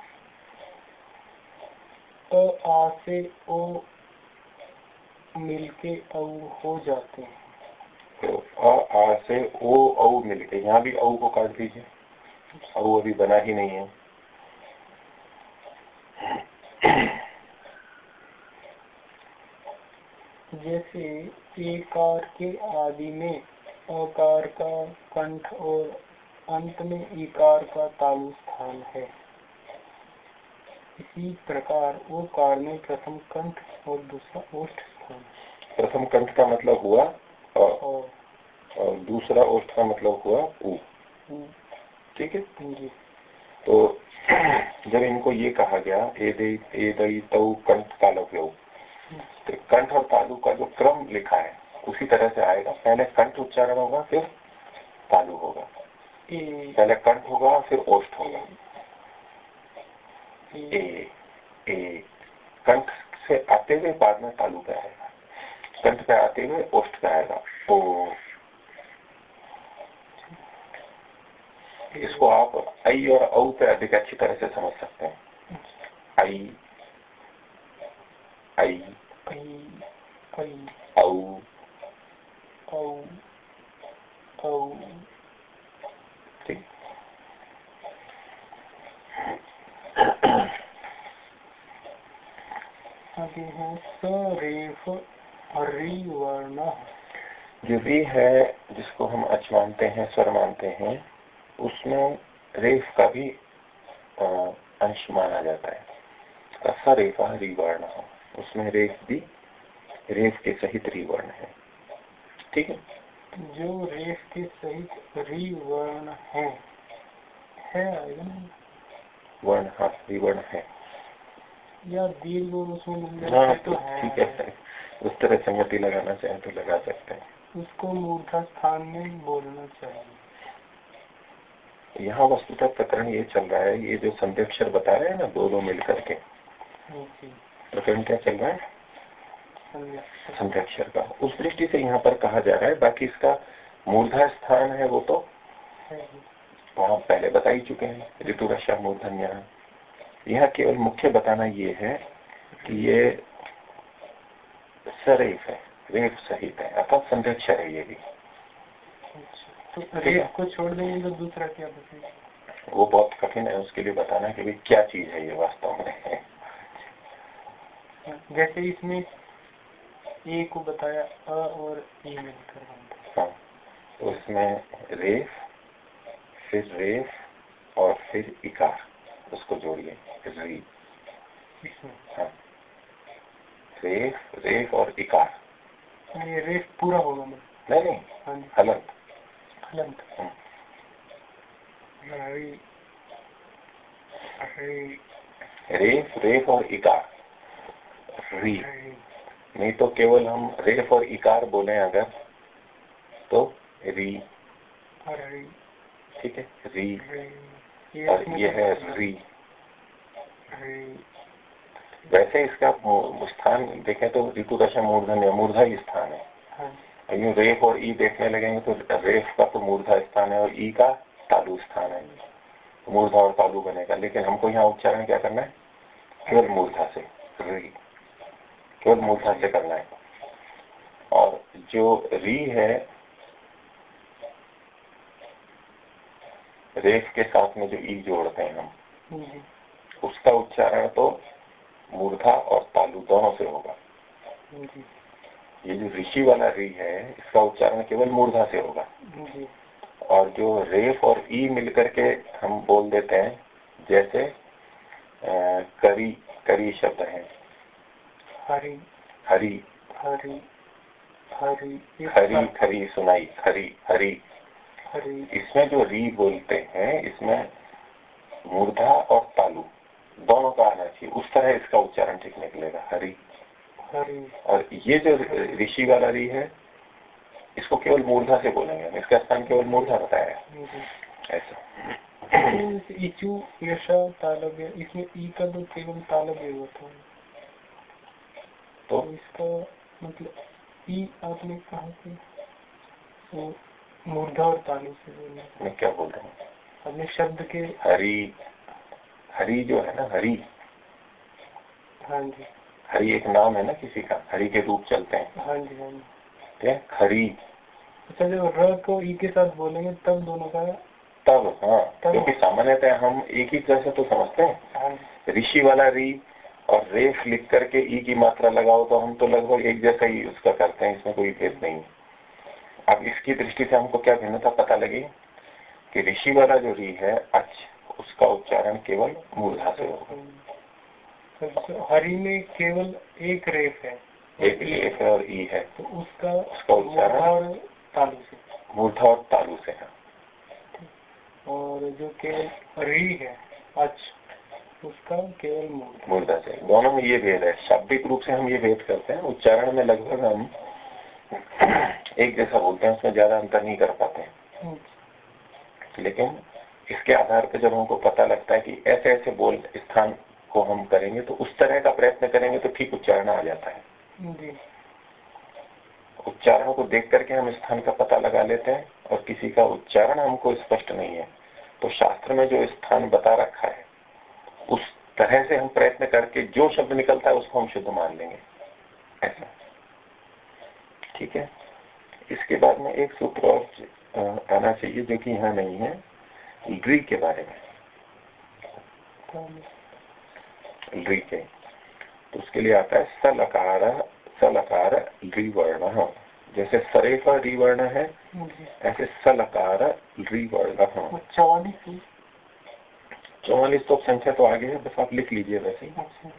आ से ओ मिलके औ हो जाते हैं। तो आ आ से ओ, औ मिलके यहाँ भी औ को काट दीजिए। औ अभी बना ही नहीं है। जैसे एकार के आदि में अकार का कंठ और अंत में इकार का तालु स्थान है। इसी प्रकार वो कार में प्रथम कंठ और दूसरा ओष्ठ स्थान प्रथम कंठ का मतलब हुआ और, और, और दूसरा ओष्ठ का मतलब हुआ ऊ। ठीक है? जी। तो जब इनको ये कहा गया ए दई तऊ कंठ तालव्य। कंठ और तालु का जो क्रम लिखा है उसी तरह से आएगा। पहले कंठ उच्चारण होगा फिर तालु होगा। पहले कंठ होगा फिर ओष्ठ होगा। ए ए कंठ से आते हुए बाद में तालु पे आएगा। कंठ पे आते हुए ओष्ठ पे आएगा। ओ इसको आप आई और औ पे अधिक अच्छी तरह से समझ सकते हैं। आई आई औ औ औ है जो भी है जिसको हम अच मानते हैं, स्वर मानते हैं, उसमें रेफ का भी अंश माना जाता है। सरेफा रिवर्ण उसमें रेफ भी रेफ के सहित रिवर्ण है। ठीक है? जो रेफ के सहित रिवर्ण है है वर्ण हाँ रिवर्ण है। या दीर्घ और उसमें हाँ तो ठीक है। उस तरह संगति लगाना चाहे तो लगा सकते हैं। उसको मूर्धा स्थान में बोलना चाहिए। यहाँ वस्तुतः प्रकरण ये चल रहा है ये जो संध्यक्षर बता रहे हैं ना दोनों मिलकर के। प्रकरण क्या चल रहा है? संध्याक्षर का उस दृष्टि से यहाँ पर कहा जा रहा है बाकी इसका मूर्धा स्थान है वो तो वहाँ पहले बता ही चुके हैं ऋतु रक्षा मूर्धन यहाँ यहाँ केवल मुख्य बताना ये है कि ये सरेफ है रेफ सहित है अर्थात संध्यक्षर है ये भी। तो रेफ को छोड़ देंगे तो दूसरा क्या बताएँगे? वो बहुत कठिन है उसके लिए बताना कि भाई क्या चीज़ है ये वास्तव में। जैसे इसमें ए को बताया अ और ई मिलकर हाँ। इसमें रेफ फिर रेफ और फिर इकार। उसको जोड़िए री। हाँ। रेफ रेफ और इकार। ये रेफ पूरा होगा मैं नहीं नहीं हाँ हलंत। हलंत। रेफ रेफ और इकार। री नहीं तो केवल हम रेफ और इकार बोले अगर तो री। ठीक है? री। और ये है री। वैसे इसका स्थान देखें तो ऋतु दशा मूर्धन मूर्धा ही स्थान हाँ। यूँ रेफ और ई देखने लगेंगे तो रेफ का तो मूर्धा स्थान है और ई का तालु स्थान है। मूर्धा और तालु बनेगा। लेकिन हमको यहाँ उच्चारण क्या करना है? केवल मूर्धा से, री। केवल मूर्धा से करना है। और जो री है रेफ के साथ में जो ई जोड़ते हैं हम उसका उच्चारण तो मूर्धा और तालु दोनों से होगा। ये जो ऋषि वाला री है इसका उच्चारण केवल मूर्धा से होगा। और जो रेफ और ई मिलकर के हम बोल देते हैं जैसे आ, करी करी शब्द है। हरी हरी हरी हरी खरी खरी सुनाई खरी हरी। हरी। इसमें जो री बोलते हैं इसमें मूर्धा और तालु दोनों का आना चाहिए। उस तरह इसका उच्चारण ठीक निकलेगा हरी। हरी। और ये जो ऋषि वाला री है इसको केवल मूर्धा से बोलेंगे इसका स्थान केवल मूर्धा बताया ऐसा। इचू यशा तालव्य इसमें ई का तो केवल तालव्य होता है। तो इसका मतलब ई आपने कहा कि मूर्धा और तालु से बोलना मैं क्या बोल रहा हूँ? अपने शब्द के हरी हरी जो है ना हरी। हाँ जी। हरी एक नाम है ना किसी का हरी के रूप चलते हैं। हाँ जी हाँ जी। ठीक है? खरी। अच्छा जब र को ई के साथ बोलेंगे तब दोनों का तब हाँ। क्योंकि सामान्यतः हम एक ही तरह से तो समझते हैं। हाँ ऋषि वाला री और रेफ लिख करके ई की मात्रा लगाओ तो हम तो लगभग एक जैसा ही उसका करते हैं इसमें कोई भेद नहीं। अब इसकी दृष्टि से हमको क्या भिन्नता पता लगी कि ऋषि वाला जो री है अच उसका उच्चारण केवल मूर्धा से होगा तो हरि में केवल एक रेफ है एक रेफ है और ई है। तो उसका उसका उच्चारण तालु से। मूर्धा और तालु से है। और जो केवल री है अच उसका केवल मूर्धा से दोनों में ये भेद है। शाब्दिक रूप से हम ये भेद करते हैं। उच्चारण में लगभग हम एक जैसा बोलते हैं उसमें ज़्यादा अंतर नहीं कर पाते हैं। लेकिन इसके आधार पर जब हमको पता लगता है कि ऐसे ऐसे बोल स्थान को हम करेंगे तो उस तरह का प्रयत्न करेंगे तो ठीक उच्चारण आ जाता है। उच्चारण को देख करके हम स्थान का पता लगा लेते हैं और किसी का उच्चारण हमको स्पष्ट नहीं है। तो शास्त्र में जो स्थान बता रखा है उस तरह से हम प्रयत्न करके जो शब्द निकलता है उसको हम शुद्ध मान लेंगे। ऐसा। ठीक है? इसके बाद में एक सूत्र और आना चाहिए जो कि यहाँ नहीं है ग्रीक के बारे में। ग्रीक के। तो उसके लिए आता है सलकार सलकार द्विवर्ण। जैसे सरे का द्विवर्ण है ऐसे सलकार द्विवर्ण। चौवालीस चौवालीस तो संख्या तो आगे है बस आप लिख लीजिए वैसे। अच्छा।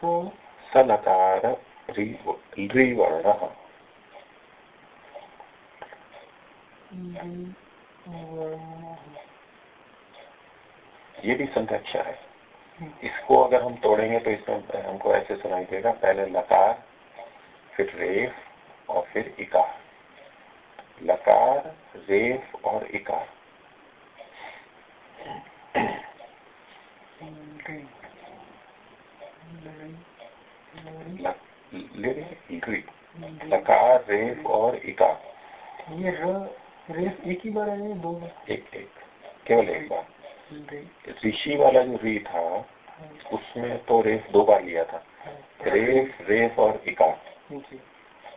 तो सलकार ये भी संध्याक्षर है। इसको अगर हम तोड़ेंगे तो इसमें हमको ऐसे सुनाई देगा पहले लकार फिर रेफ और फिर इकार। लकार रेफ और इकार। लकार रेफ और इकार ये रेफ एक ही बार दो एक एक केवल एक बार। ऋषि वाला जो री था, उसमें तो रेफ दो बार लिया था। रेफ रेफ और इका।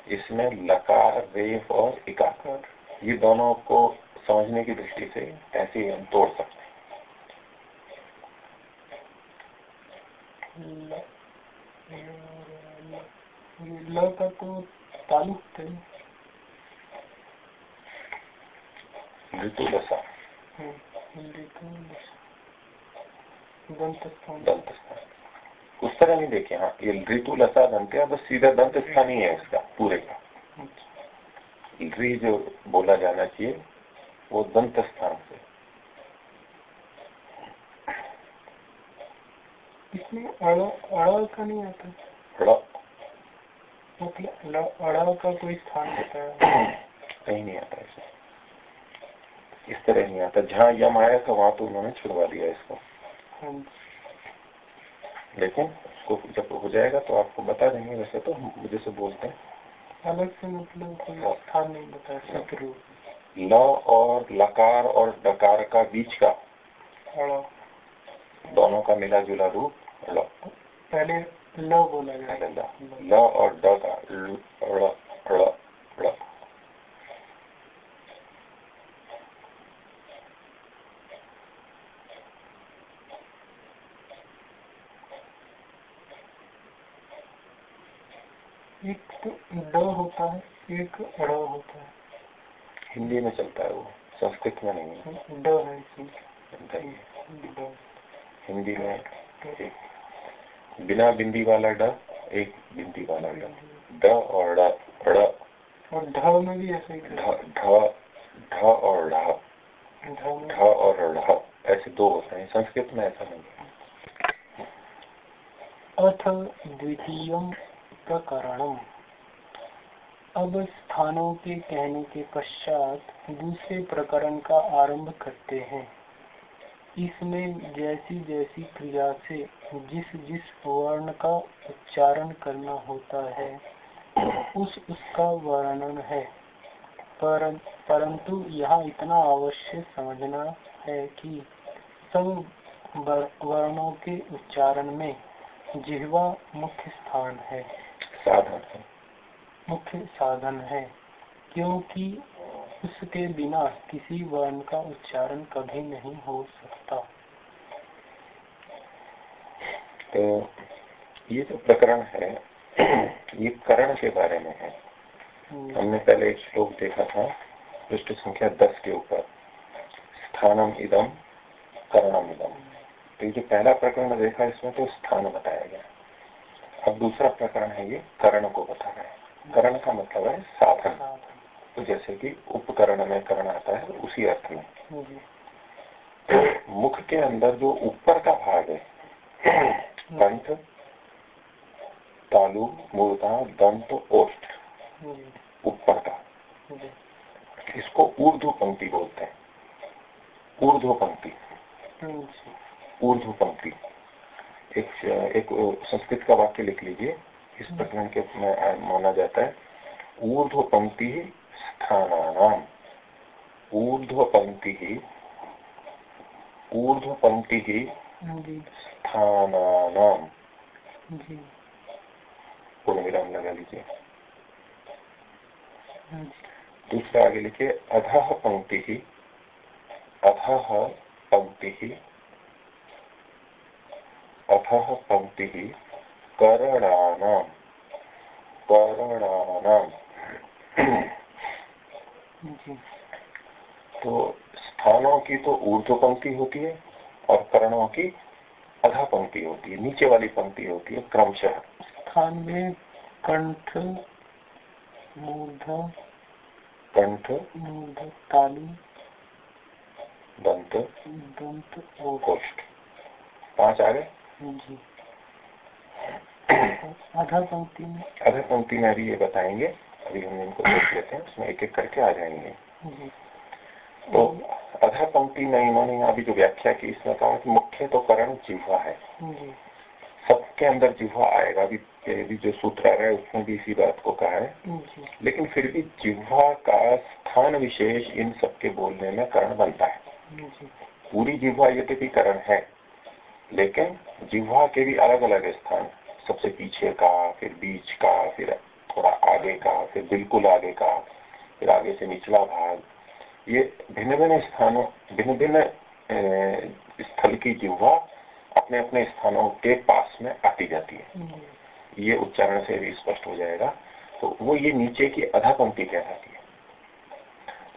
इसमें लकार रेफ और इका ये दोनों को समझने की दृष्टि से ऐसे हम तोड़ सकते उस तरह नहीं देखे हाँ ये ऋतु लसा दंत बस सीधा दंत स्थान ही है इसका पूरे का। जो बोला जाना चाहिए, वो दंत स्थान से। इसमें अड़ा अड़ा का नहीं आता। मतलब का कोई स्थान होता है। कहीं नहीं आता इसमें इस तरह नहीं आता। जहाँ यम आया था वहाँ तो उन्होंने छुड़वा दिया इसको। लेकिन उसको जब हो जाएगा तो आपको बता देंगे। वैसे तो मुझे से बोलते हैं। अलग से मतलब कोई स्थान नहीं बताया ल और लकार और डकार का बीच का दोनों का मिला जुला रूप ल। पहले ल बोला जाए। ल। और ड का। ड़ ड़ ड़। एक तो ड होता है एक अड़ होता है। हिंदी में चलता है वो संस्कृत में नहीं है। हिंदी। में एक बिना बिंदी वाला ड एक बिंदी वाला ड। ड और ड और ढ में भी ऐसे ही ढ ढ और ढ। ढ और ढ ऐसे दो होते हैं। संस्कृत में ऐसा नहीं है। अथ द्वितीय प्रकरणम अब स्थानों के कहने के पश्चात दूसरे प्रकरण का आरंभ करते हैं। इसमें जैसी जैसी क्रिया से जिस जिस वर्ण का उच्चारण करना होता है उस उसका वर्णन है। पर, परंतु यहाँ इतना अवश्य समझना है कि सब वर्णों के उच्चारण में जिहवा मुख्य स्थान है। साधन है। मुख्य साधन है क्योंकि उसके बिना किसी वर्ण का उच्चारण कभी नहीं हो सकता। तो ये जो प्रकरण है ये करण के बारे में है। हम्म। हमने पहले एक श्लोक देखा था पृष्ठ संख्या दस के ऊपर। स्थानम इदम करणम इदम। तो ये जो पहला प्रकरण देखा इसमें तो स्थान बताया गया। अब दूसरा प्रकरण है ये करण को बता रहे हैं। करण का मतलब है साधन। जैसे कि उपकरण में करण आता है उसी अर्थ में। तो मुख के अंदर जो ऊपर का भाग है कंठ तालु मूर्धा दंत ओष्ठ ऊपर का। इसको ऊर्ध्व पंक्ति बोलते हैं। ऊर्ध्व पंक्ति ऊर्ध्व पंक्ति एक एक संस्कृत का वाक्य लिख लीजिए। इस प्रकरण के माना जाता है। ऊर्ध्व पंक्ति स्थानानाम ऊर्ध्व पंक्ति ही ऊर्ध्व पंक्ति ही स्थानानाम पूर्ण विराम लगा लीजिए। दूसरा आगे लिखिए अधः पंक्ति ही अधः पंक्ति ही अधः पंक्ति ही करणानाम। करणानाम। तो स्थानों की तो ऊर्ध्व पंक्ति होती है और करणों की अधा पंक्ति होती है नीचे वाली पंक्ति होती है क्रमशः। स्थान में कंठ मूर्ध कंठ मूर्ध तालु दंत दंत कोष्ठ। पाँच आ गए? जी। आधा पंक्ति में। आधा पंक्ति में अभी ये बताएँगे। अभी हम इनको देख लेते हैं उसमें एक एक करके आ जाएँगे। तो अधा पंक्ति में इन्होंने यहाँ भी जो व्याख्या की इसमें कहा कि मुख्य तो करण जिह्वा है। सबके अंदर जिह्वा आएगा अभी भी जो सूत्र आ रहा है उसमें भी इसी बात को कहा है। लेकिन फिर भी जिह्वा का स्थान विशेष इन सबके बोलने में करण बनता है। पूरी जिह्वा यद्यपि करण है लेकिन जिह्वा के भी अलग अलग स्थान सबसे पीछे का फिर बीच का फिर थोड़ा आगे का फिर बिल्कुल आगे का फिर आगे से निचला भाग। ये भिन्न भिन्न स्थानों भिन्न भिन्न स्थल की जिह्वा अपने अपने स्थानों के पास में आती जाती है। ये उच्चारण से भी स्पष्ट हो जाएगा। तो वो ये नीचे की अधा पंक्ति कहलाती है।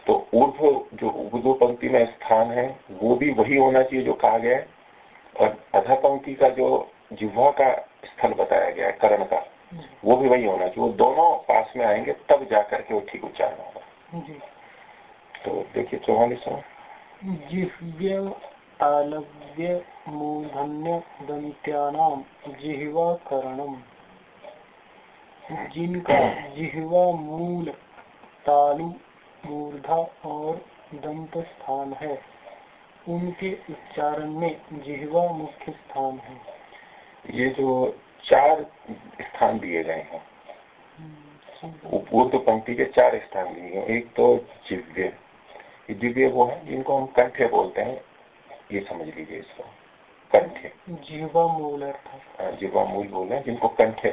तो ऊर्ध्व जो ऊर्ध्व पंक्ति में स्थान है वो भी वही होना चाहिए जो कहा गया है। और अधा पंक्ति का जो जिह्वा का स्थल बताया गया है करण का। वो भी वही होना चाहिए। वो दोनों पास में आएँगे तब जाकर के वो ठीक उच्चारण होगा। तो देखिए चौवालीसवा जिह्व्य तालव्य मूर्धन्य दंत्यानाम जिह्वा करणम जिनका जिह्वा मूल तालु मूर्धा और दंत स्थान है उनके उच्चारण में जिह्वा मुख्य स्थान है। ये जो चार स्थान दिए गए हैं। पूर्व पंक्ति के चार स्थान दिए गए एक तो जिव्य दिव्य वो है जिनको हम कंठे बोलते हैं। ये समझ लीजिए इसको। कंठे। जीवा मूल हाँ, जीवा मूल बोल रहे हैं जिनको कंठ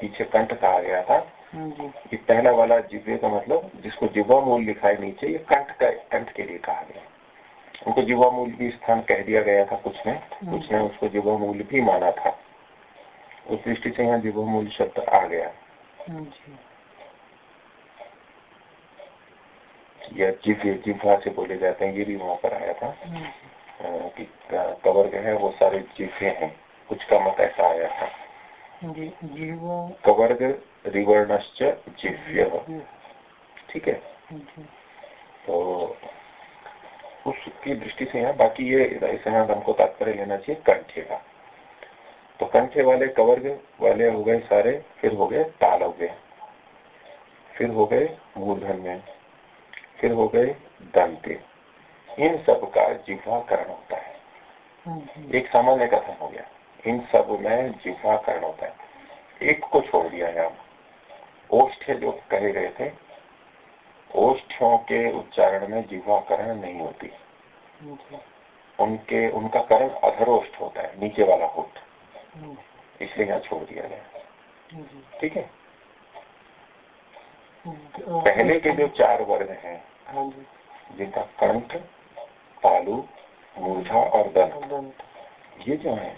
पीछे कंठ कहा गया था। ये पहला वाला जिब्वे का मतलब जिसको जिवा मूल लिखा है नीचे ये कंठ का कंठ के लिए कहा गया। उनको जिवा मूल भी स्थान कह दिया गया था कुछ ने। कुछ ने उसको जिवा मूल भी माना था। उस दृष्टि से यहाँ जिवा मूल शब्द आ गया या जिव्य जिह्वा से बोले जाते हैं ये भी वहाँ पर आया था कि कवर्ग है वो सारे जिह्वे हैं कुछ का मत ऐसा आया था कवर्ग रिवर्णश्च जिव्य ठीक है तो उसकी दृष्टि से यहाँ बाकी ये इसे हमको तात्पर्य लेना चाहिए कंठे का तो कंठे वाले कवर्ग वाले हो गए सारे फिर हो गए ताल हो गए। फिर हो गए मूर्धन में फिर हो गए दंते। इन सब का जिह्वाकरण होता है। एक सामान्य कथन हो गया। इन सब में जिह्वाकरण होता है। एक को छोड़ दिया यहाँ ओष्ठ जो कहे गए थे ओष्ठों के उच्चारण में जिह्वाकरण नहीं होती। उनके उनका करण अधरोष्ठ होता है नीचे वाला होठ। इसलिए यहाँ छोड़ दिया गया ठीक है? पहले के जो चार वर्ग हैं हाँ जिनका कंठ तालु मूर्धा और दंत ये जो है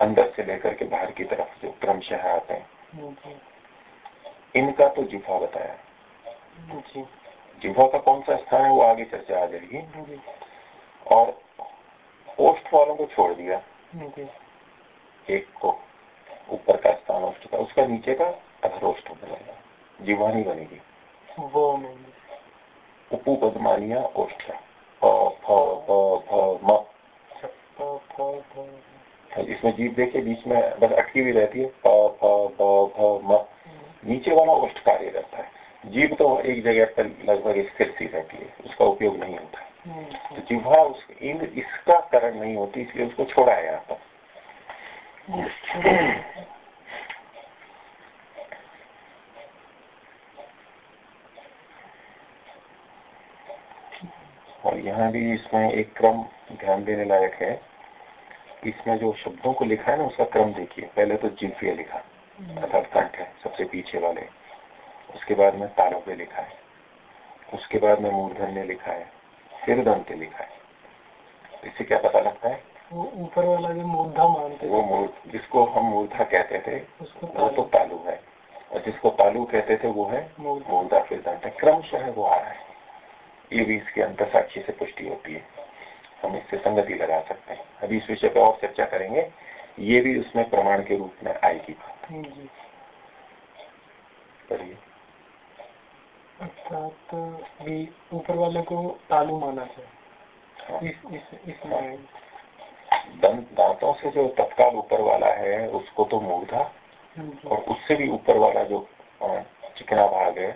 अंदर से लेकर के बाहर की तरफ़ जो क्रमशः आते हैं इनका तो जिफा बताया। जिफा का कौन सा स्थान है वो आगे चर्चा आ जाएगी। और पोस्ट वालों को छोड़ दिया। एक को ऊपर का स्थान ओष्ठ का उसका नीचे का अधरोष्ठ बनेगा जीवानी बनेगी। वो उपू पदमानिया ओष्ठा इसमें जीव देखिए बीच में बस अटकी हुई रहती है। प फ भ म। नीचे वाला ओष्ठ कार्य रहता है। जीव तो एक जगह पर लगभग स्थिर सी रहती है उसका उपयोग नहीं होता। तो जिह्वा उस इन इसका करण नहीं होती इसलिए उसको छोड़ा है यहाँ पर। और यहाँ भी इसमें एक क्रम ध्यान देने लायक है इसमें जो शब्दों को लिखा है ना उसका क्रम देखिए। पहले तो जिव्य लिखा अर्थात कंठ है सबसे पीछे वाले। उसके बाद में तालों पे लिखा है। उसके बाद में मूर्धन्य लिखा है। फिर दंते लिखा है। इससे क्या पता लगता है? वो ऊपर वाला जो मूर्धा मानते वो मूर्ध जिसको हम मूर्धा कहते थे उसको वो तो तालु है। और जिसको तालु कहते थे वो है मूर्धा फिर दंत। क्रमशः वो आ रहा है। ये भी इसके अंतर साक्षी से पुष्टि होती है। हम इससे संगति लगा सकते हैं। अभी इस विषय पर और चर्चा करेंगे। ये भी उसमें प्रमाण के रूप में आएगी। बात करिए अर्थात भी ऊपर वाले को तालू माना है हाँ। इस, इस, इस हाँ। दंत दांतों से जो तत्काल ऊपर वाला है उसको तो मूर्धा और उससे भी ऊपर वाला जो चिकना भाग है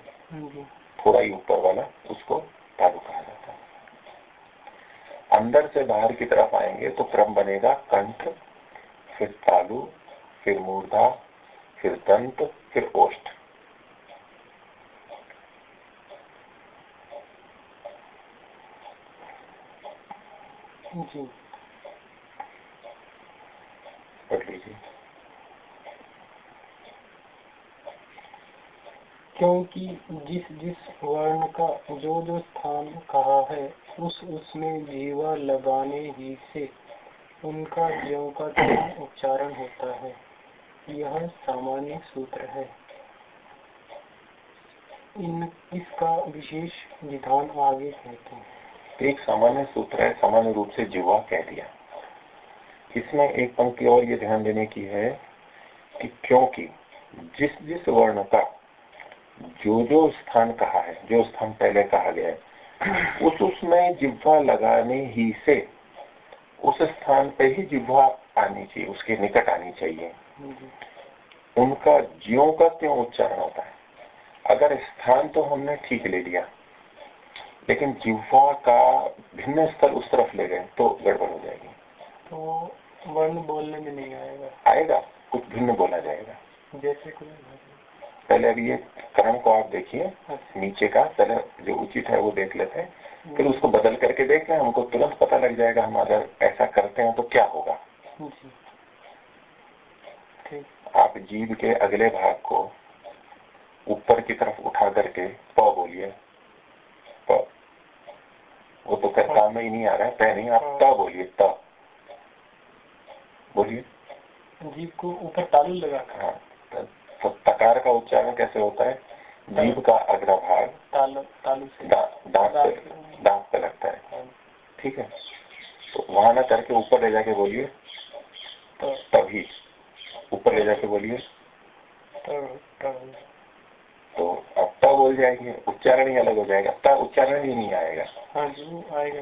थोड़ा ही ऊपर वाला उसको तालु कहा जाता है अंदर से बाहर की तरफ़ आएँगे तो क्रम बनेगा कंठ फिर तालु फिर मूर्धा फिर दंत फिर ओष्ठ जी। पढ़ लीजिए क्योंकि जिस जिस वर्ण का जो जो स्थान कहा है उस उसमें जीवा लगाने ही से उनका ज्यो का उच्चारण होता है। यह सामान्य सूत्र है। इन इसका विशेष विधान आगे कहते हैं। एक सामान्य सूत्र है, सामान्य रूप से जीवा कह दिया। इसमें एक पंक्ति और ये ध्यान देने की है कि क्योंकि जिस जिस वर्ण का जो जो स्थान कहा है, जो स्थान पहले कहा गया है, उस उसमें जिह्वा लगाने ही से उस स्थान पे ही जिह्वा आनी चाहिए, उसके निकट आनी चाहिए। उनका ज्यो का क्यों उच्चारण होता है। अगर स्थान तो हमने ठीक ले लिया लेकिन जिह्वा का भिन्न स्थल उस तरफ़ ले गए तो गड़बड़ हो जाएगी। तो वर्ण बोलने में नहीं आएगा? आएगा कुछ भिन्न बोला जाएगा। जैसे कोई पहले अभी ये करण को आप देखिए अच्छा। नीचे का पहले जो उचित है वो देख लेते हैं। फिर उसको बदल करके देख रहे हमको तुरंत पता लग जाएगा हम अगर ऐसा करते हैं तो क्या होगा। आप जीव के अगले भाग को ऊपर की तरफ़ उठा करके प बोलिए। वो तो काम में ही नहीं आ रहा है पह नहीं आप ता बोलिए ता बोलिए। जीव को ऊपर तालु लगा हाँ तो तकार का उच्चारण कैसे होता है? जीव का अग्रभाग। तालु से दांत पे लगता है। हाँ। ठीक है। तो वहाँ ना करके ऊपर ले जाके बोलिए। तो तभी। ऊपर ले जाके बोलिए। तो अब तब बोल जाएँगे उच्चारण ही अलग हो जाएगा। तब उच्चारण ही नहीं आएगा। हाँ जी आएगा।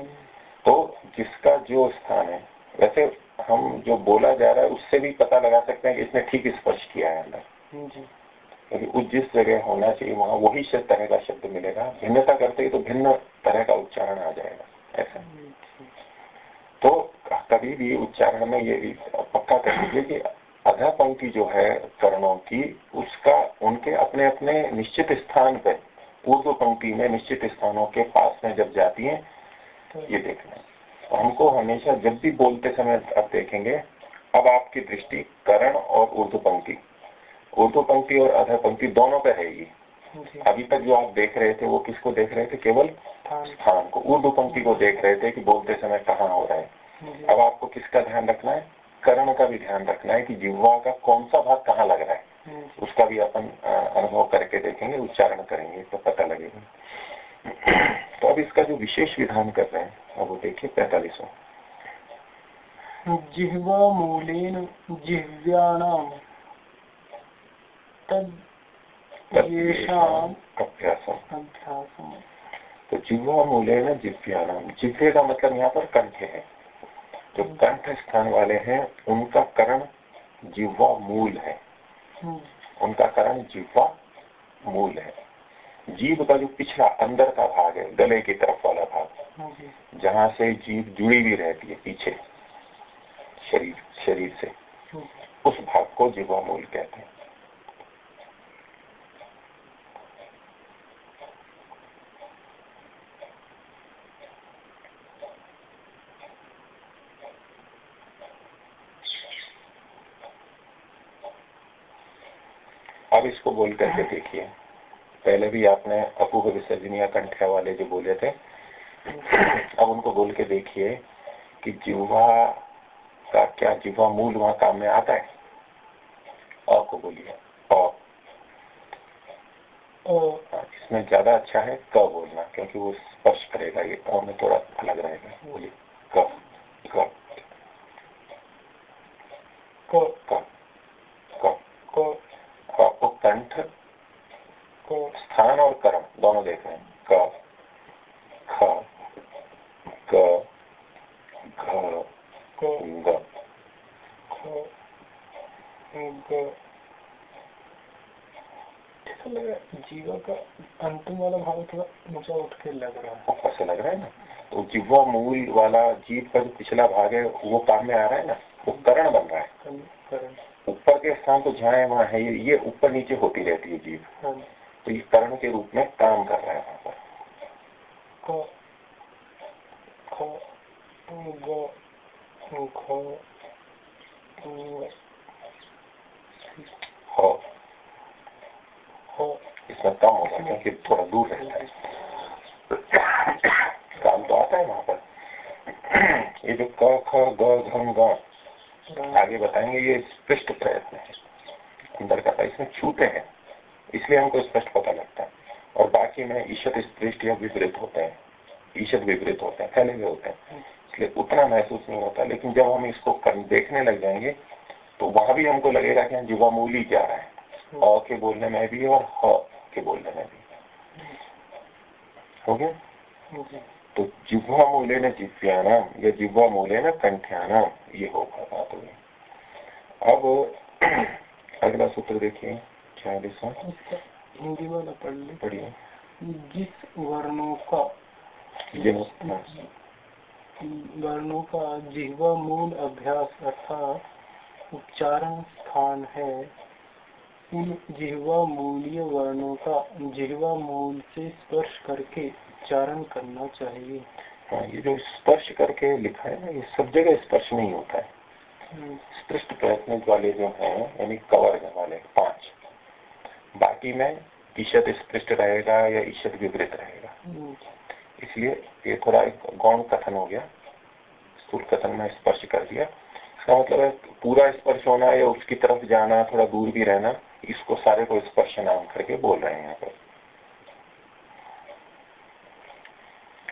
तो जिसका जो स्थान है वैसे हम जो बोला जा रहा है उससे भी पता लगा सकते हैं कि इसने ठीक स्पर्श किया है अंदर। क्योंकि उस जिस जगह होना चाहिए वहाँ वही तरह का शब्द मिलेगा। भिन्नता करते ही तो भिन्न तरह का उच्चारण आ जाएगा। ऐसा। तो कभी भी उच्चारण में ये भी पक्का कर लीजिए कि अधा पंक्ति जो है कर्णों की उसका उनके अपने अपने निश्चित स्थान पर पूर्व पंक्ति में निश्चित स्थानों के पास में जब जाती है तो ये देखना तो हमको हमेशा जब भी बोलते समय अब देखेंगे अब आपकी दृष्टि करण और उर्दू पंक्ति उर्दू पंक्ति और अधा पंक्ति दोनों पे रहेगी अभी तक जो आप देख रहे थे वो किसको देख रहे थे? केवल स्थान। को। उर्दू पंक्ति को देख रहे थे कि बोलते समय कहाँ हो रहा है। अब आपको किसका ध्यान रखना है? करण का भी ध्यान रखना है कि जिह्वा का कौन सा भाग कहाँ लग रहा है। हम्म। उसका भी अपन अनुभव करके देखेंगे उच्चारण करेंगे तो पता लगेगा। तो अब इसका जो विशेष विधान कर रहे हैं अब वो देखिए पैतालीसों। जिह्वा मूलेन जिह्व्याणाम तो जिह्वा मूले न जिव्याणाम जिह्वे का मतलब यहाँ पर कंठ है। जो कंठ स्थान वाले हैं उनका करण जिह्वा मूल है हम्म। उनका करण जिह्वा मूल है जीव का जो पिछला अंदर का भाग है गले की तरफ़ वाला भाग जहाँ जहाँ से जीव जुड़ी हुई रहती है पीछे शरीर शरीर से हम्म। उस भाग को जीवा मूल कहते हैं अब इसको बोल करके देखिए। पहले भी आपने अपू अपूह विसर्जनिया कंठ्या वाले जो बोले थे अब उनको बोल के देखिए कि जीवा का क्या जीवा मूल वहाँ काम में आता है। अ को बोलिए हाँ, इसमें ज़्यादा अच्छा है क बोलना क्योंकि वो स्पर्श करेगा ये अ में थोड़ा अलग रहेगा। बोलिए क। क क क। क। आपको कंठ को स्थान और कर्म दोनों देख रहे हैं। क ख ग जीवा का अंतिम वाला भाव थोड़ा ऊँचा उठ के लग रहा है। ऊपर से लग रहा है ना? तो जीवा मूल वाला जीव का जो पिछला भाग है वो काम में आ रहा है ना? वो करण बन रहा है। करण। ऊपर के स्थान तो जहाँ है वहाँ है ये ऊपर नीचे होती रहती है जीव। हाँ। तो ये कर्ण के रूप में काम कर रहा है वहाँ पर। इसमें कम होगा क्योंकि थोड़ा दूर रहता है। काम तो आता है वहाँ पर। ये जो क ख ग आगे बताएँगे, ये स्पष्ट प्रयत्न है अंदर का इसमें छूते हैं, इसलिए हमको स्पष्ट पता लगता है। और बाकी में ईशत स्पृष्ट या विपरीत होते हैं ईशत विपरीत होते हैं, फैले हुए होते हैं। इसलिए उतना महसूस नहीं होता, लेकिन जब हम इसको देखने लग जाएँगे तो वहाँ भी हमको लगेगा कि हम ही जा रहा है। अ के बोलने में भी और ह के बोलने में भी। हो गया? तो जिह्वा मूल्य न जिव्याना या जिह्वा मूल्य न कंठ्याना ये होगा बात हुई अब अगला सूत्र देखिए छियालीसवा हिंदी वाला पढ़ पढ़िए। जिस वर्णों का वर्णों का जिह्वा मूल अभ्यास अर्थात उच्चारण स्थान है इन जिह्वा मूल्य वर्णों का जिह्वा मूल से स्पर्श करके उच्चारण करना चाहिए। हाँ ये जो स्पर्श करके लिखा है ना ये सब जगह स्पर्श नहीं होता है। हम्म। स्पृष्ट प्रयत्न वाले जो हैं यानी कवर वाले पाँच। बाकी में ईशत स्पृष्ट रहेगा या ईशत विपरीत रहेगा। हम्म। इसलिए ये थोड़ा एक गौण कथन हो गया। स्थूल कथन में स्पर्श कर दिया। इसका मतलब है पूरा स्पर्श होना या उसकी तरफ़ जाना थोड़ा दूर भी रहना इसको सारे को स्पर्श नाम करके बोल रहे हैं यहाँ पर।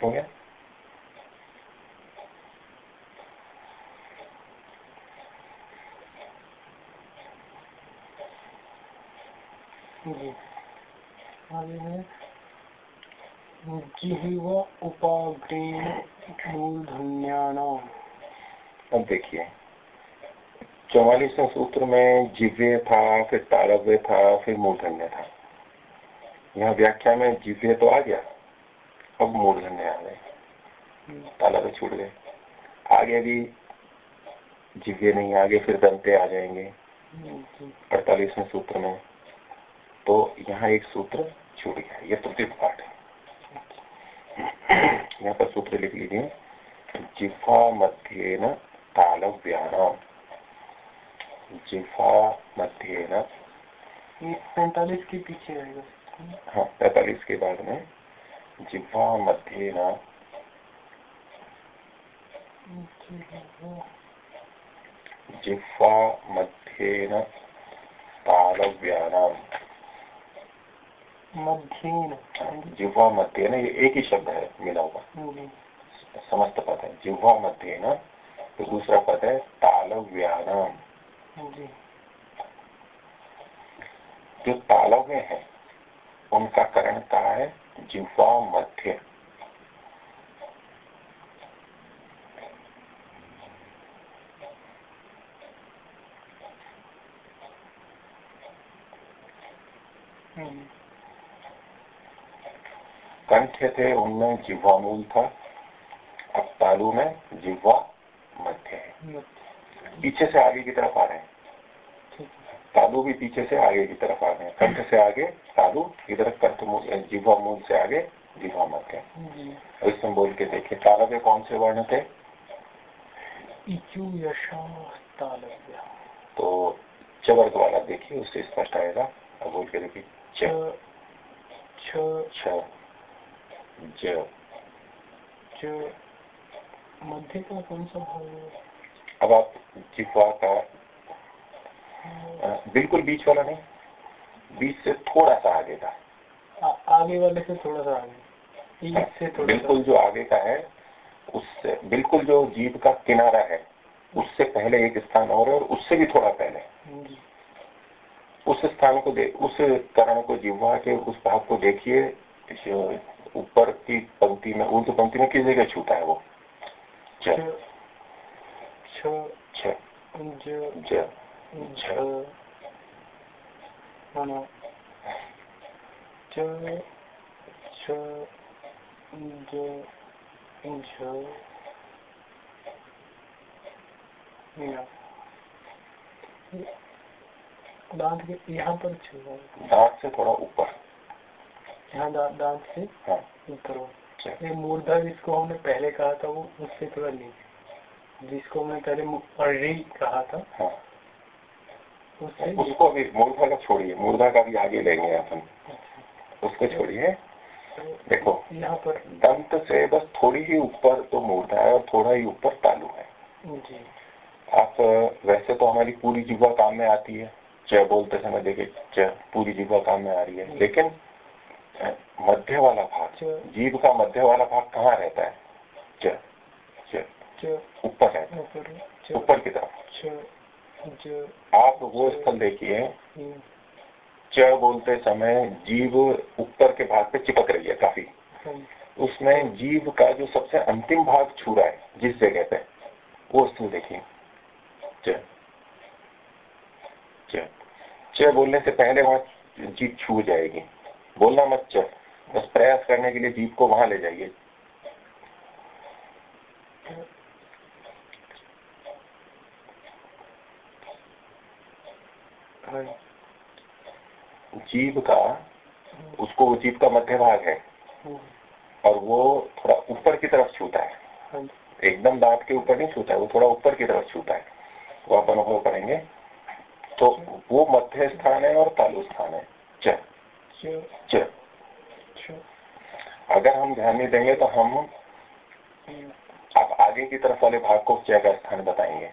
हो गया। जी आगे उपाग्रेण अब देखिए चौवालीसवें सूत्र में जिव्य था फिर तारव्य था फिर मूर्धन्य था। यहाँ व्याख्या में जिव्य तो आ गया। अब मूर्धन्य आ गए ताला तो छूट गए। आगे भी जिव्य नहीं आगे फिर दंते आ जाएँगे। अड़तालीसवें सूत्र में। तो यहाँ एक सूत्र छूट गया ये तृतीय पाठ है। यहाँ पर सूत्र लिख लीजिए। जिफा मध्य न जिफा मध्य न पैंतालीस के पीछे आएगा। हाँ पैतालीस के बाद में जिफा मध्य न जिफा मध्य न जिह्वा मध्य न ये एक ही शब्द है मिला हुआ। समस्त पद है। जिह्वा मध्य न तो दूसरा पद है तालव्यानाम जो तालव्य है उनका करण कहा है? जिह्वा मध्य कंठ थे उनमें जिह्वा मूल था अब तालु में जिह्वा मध्य है। पीछे से आगे की तरफ़ आ रहे हैं। तालु भी पीछे से आगे की तरफ़ आ हैं। कंठ से आगे तालु इधर कंठ जिह्वा मूल से आगे जिह्वा मध्य इसमें बोल के देखिए तालव्य कौन से वर्ण थे? तो चवर्ग वाला देखिए उससे स्पष्ट आएगा। अब बोल के देखिए च। छ। ज। ज मध्य का कौन सा भाव अब आप जिह्वा का बिल्कुल बीच वाला नहीं बीच से थोड़ा सा आगे का। आ, आगे वाले से थोड़ा सा आगे से थोड़ा बिल्कुल जो आगे का है उससे बिल्कुल जो जीभ का किनारा है उससे पहले एक स्थान और है और उससे भी थोड़ा पहले। उस स्थान को दे उस कारण को जिह्वा के उस भाग को देखिए ऊपर की पंक्ति में उर्द पंक्ति में किस जगह छूटा है वो? ज छ दांत के यहाँ पर दांत से थोड़ा ऊपर यहाँ दांत से हाँ ऊपर ये मूर्धा जिसको हमने पहले कहा था वो उससे थोड़ा नीचे जिसको हमने पहले अर्री कहा था हाँ। उसको भी मूर्धा का छोड़िए मूर्धा का भी आगे लेंगे अपन। उसको छोड़िए। देखो यहाँ पर दंत से बस थोड़ी ही ऊपर तो मूर्धा है और थोड़ा ही ऊपर तालु है। जी। आप वैसे तो हमारी पूरी जीवा काम में आती है। च बोलते समय देखे च पूरी जीवा काम में आ रही है। लेकिन मध्य वाला भाग जीव का मध्य वाला भाग कहाँ रहता है? च ऊपर है। ऊपर की तरफ़। आप वो स्थल देखिए। च बोलते समय जीव ऊपर के भाग पे चिपक रही है काफ़ी। उसमें जीव का जो सबसे अंतिम भाग छू रहा है जिस जगह पे वो स्थल देखिए। च च च बोलने से पहले वहाँ जीव छू जाएगी। बोलना मत च बस प्रयास करने के लिए जीव को वहाँ ले जाइए। जीव का, उसको जीव का मध्य भाग है। और वो थोड़ा ऊपर की तरफ़ छूता है। एकदम दांत के ऊपर नहीं छूता है, वो थोड़ा ऊपर की तरफ़ छूता है। वो आप अनुभव करेंगे। तो वो मध्य स्थान है और तालु स्थान है। च च अगर हम ध्यान नहीं देंगे तो हम आप आगे की तरफ़ वाले भाग को च का स्थान बताएँगे?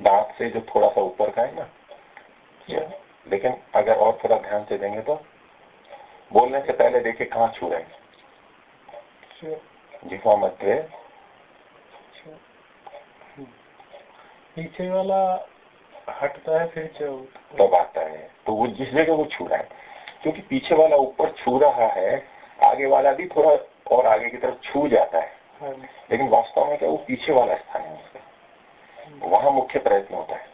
दांत से जो थोड़ा सा ऊपर का है ना लेकिन अगर और थोड़ा ध्यान से देंगे तो बोलने से पहले देखिए कहाँ छू रहे हैं। जिफा मध्य पीछे वाला हटता है फिर तब आता है। तो वो जिस जगह वो छू रहा है क्योंकि पीछे वाला ऊपर छू रहा है आगे वाला भी थोड़ा और आगे की तरफ़ छू जाता है। हाँ। लेकिन वास्तव में क्या वो पीछे वाला स्थान है उसका। वहाँ मुख्य प्रयत्न होता है।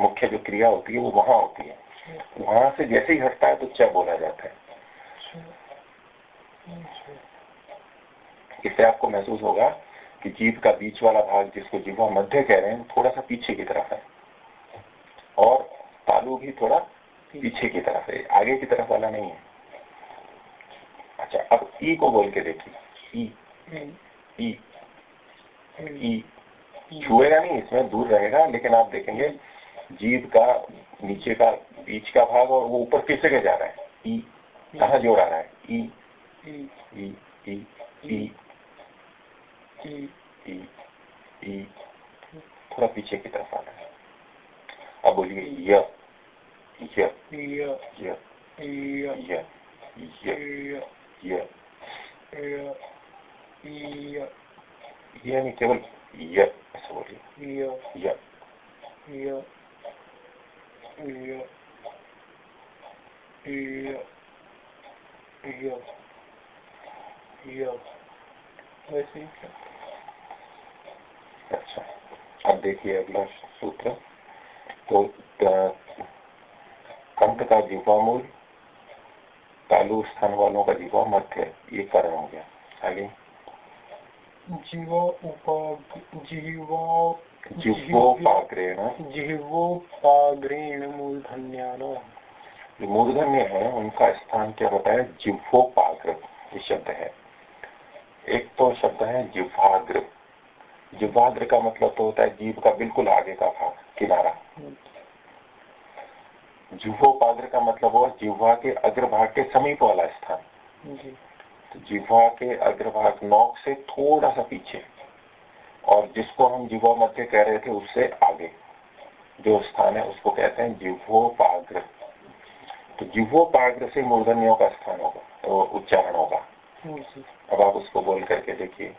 मुख्य जो क्रिया होती है, वो वहाँ होती है। वहाँ से जैसे ही हटता है तो च बोला जाता है। इससे आपको महसूस होगा कि जीव का बीच वाला भाग जिसको जीवा मध्य कह रहे हैं, थोड़ा सा पीछे की तरफ़ है। और तालू भी थोड़ा पीछे की तरफ़ है, आगे की तरफ़ वाला नहीं है। अच्छा अब ई को बोल के देखिए। ई ई ई छुएगा नहीं इसमें दूर रहेगा लेकिन आप देखेंगे जीव का नीचे का बीच का भाग और वो ऊपर किस जगह जा रहा है? ई कहा जोड़ आ रहा है? ई ई ई ई ई ई ई थोड़ा पीछे की तरफ़ आ रहा है। अब बोलिए य य य य य य य ये नहीं केवल य ऐसा बोलिए य य य य य य वैसे अच्छा अब देखिए अगला सूत्र तो कंठ का जीवा मूल तालु स्थान वालों का जीवा मध्य ये कारण हो गया आगे जीवा मूर्धन्यान मूर्धन्य है उनका स्थान क्या बताया जिह्वोपाग्र ये शब्द है। एक तो शब्द है जिह्वाग्र। जिह्वाग्र का मतलब तो होता है जीव का बिल्कुल आगे का भाग किनारा। जिह्वोपाग्र का मतलब हुआ जिह्वा के अग्रभाग के समीप वाला स्थान। तो जिह्वा के अग्रभाग नोक से थोड़ा सा पीछे। और जिसको हम जीवा मध्य कह रहे थे उससे आगे। जो स्थान है उसको कहते हैं जीवोपाग्र तो जीवोपाग्र से मूर्धन्यों का स्थान होगा तो उच्चारण होगा। अब आप उसको बोल करके देखिए।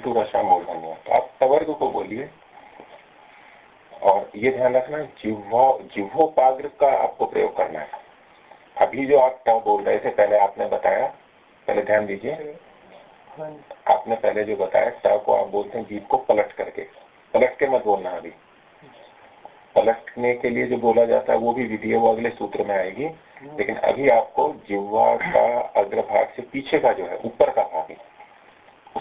ऋतु रसा मूर्धन्य तो आप सवर्ग को बोलिए। और ये ध्यान रखना, जिह्वा जिह्वोपाग्र का आपको प्रयोग करना है। अभी जो आप ट बोल रहे थे, पहले आपने बताया। पहले ध्यान दीजिए। आपने पहले जो बताया, ट को आप बोलते हैं जीव को पलट करके। पलट के मत बोलना अभी। पलटने के लिए जो बोला जाता है, वो भी विधि है, वो अगले सूत्र में आएगी। लेकिन अभी आपको जिह्वा का अग्रभाग से पीछे का जो है, ऊपर का भाग है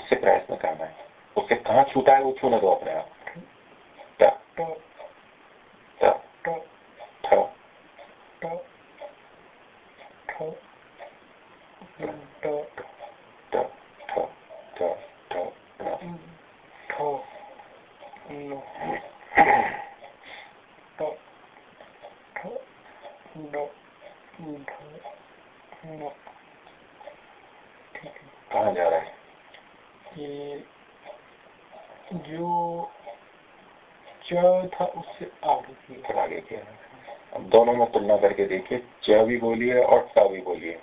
उससे प्रयत्न करना है। उससे कहा छूटा है वो छूने दो अपने आप कहा जा रहा है कि जो च था उससे आगे किया आगे किया अब दोनों में तुलना करके देखिए च भी बोलिए और ट भी बोलिए।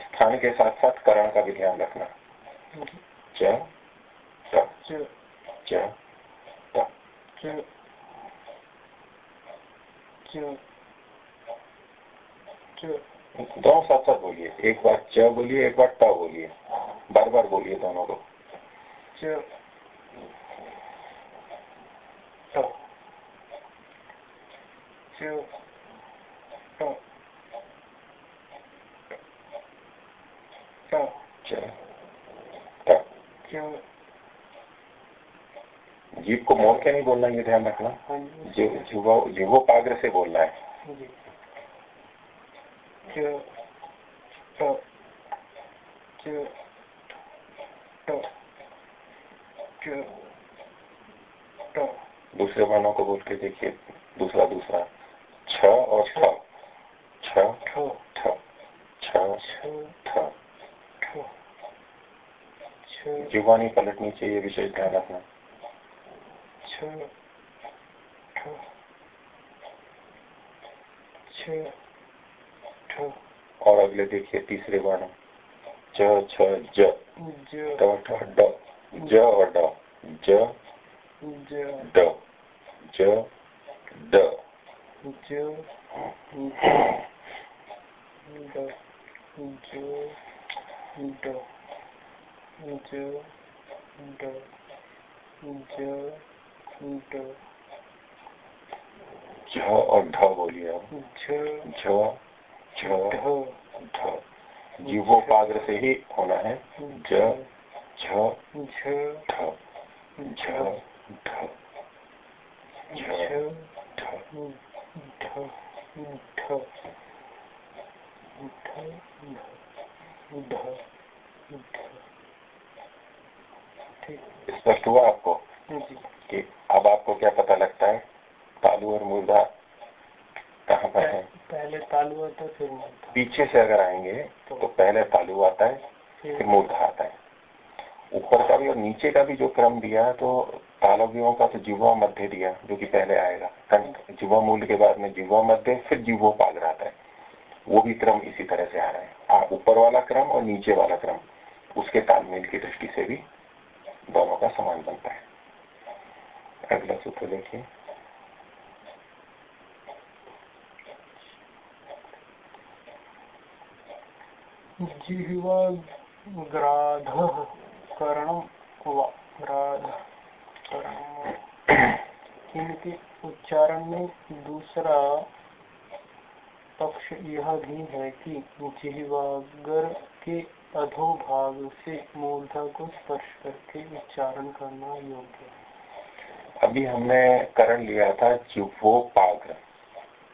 स्थान के साथ साथ करण का भी ध्यान रखना। च च। च च। दोनों साथ साथ बोलिए। एक बार च बोलिए एक बार ट बोलिए। बार बार बोलिए दोनों को। तो, तो, तो, जीव को मोर के नहीं बोलना ये ध्यान रखना। हाँ जीवो पाग्र से बोलना है। हाँ क्यों तो क्यों तो दूसरे वर्णों को बोल के देखिए दूसरा दूसरा। छ और छ। छ जीवानी पलटनी चाहिए विशेष ध्यान रखना। और अगले देखिए तीसरे वर्ण च छ ज। ड। ज और ड ज ड ज ड ज ड ज ड ज ड झ और ढ बोलिए झ झ ढ जीवोपाग्र से ही होना है। ज स्पष्ट हुआ आपको कि अब आपको क्या पता लगता है तालु और मुर्दा कहाँ पर है पहले तालु आता फिर पीछे से अगर आएँगे तो, पहले तालु आता है फिर मूर्धा आता है ऊपर का भी और नीचे का भी जो क्रम दिया तो तालव्यों का तो जीवा मध्य दिया, जो कि पहले आएगा। जीवा मूल के बाद में जीवा मध्य, फिर जीवो पाग आता है। वो भी क्रम इसी तरह से आ रहा है। आप ऊपर वाला क्रम और नीचे वाला क्रम, उसके तालमेल की दृष्टि से भी दोनों का समान बनता है। अगला सूत्र देखिए। जिह्वा ग्राध उच्चारण में दूसरा पक्ष यह भी है कि जिह्वागर के अधोभाग से मूर्धा को स्पर्श करके उच्चारण करना योग्य है। अभी हमने करण लिया था जिह्वोपाग्र।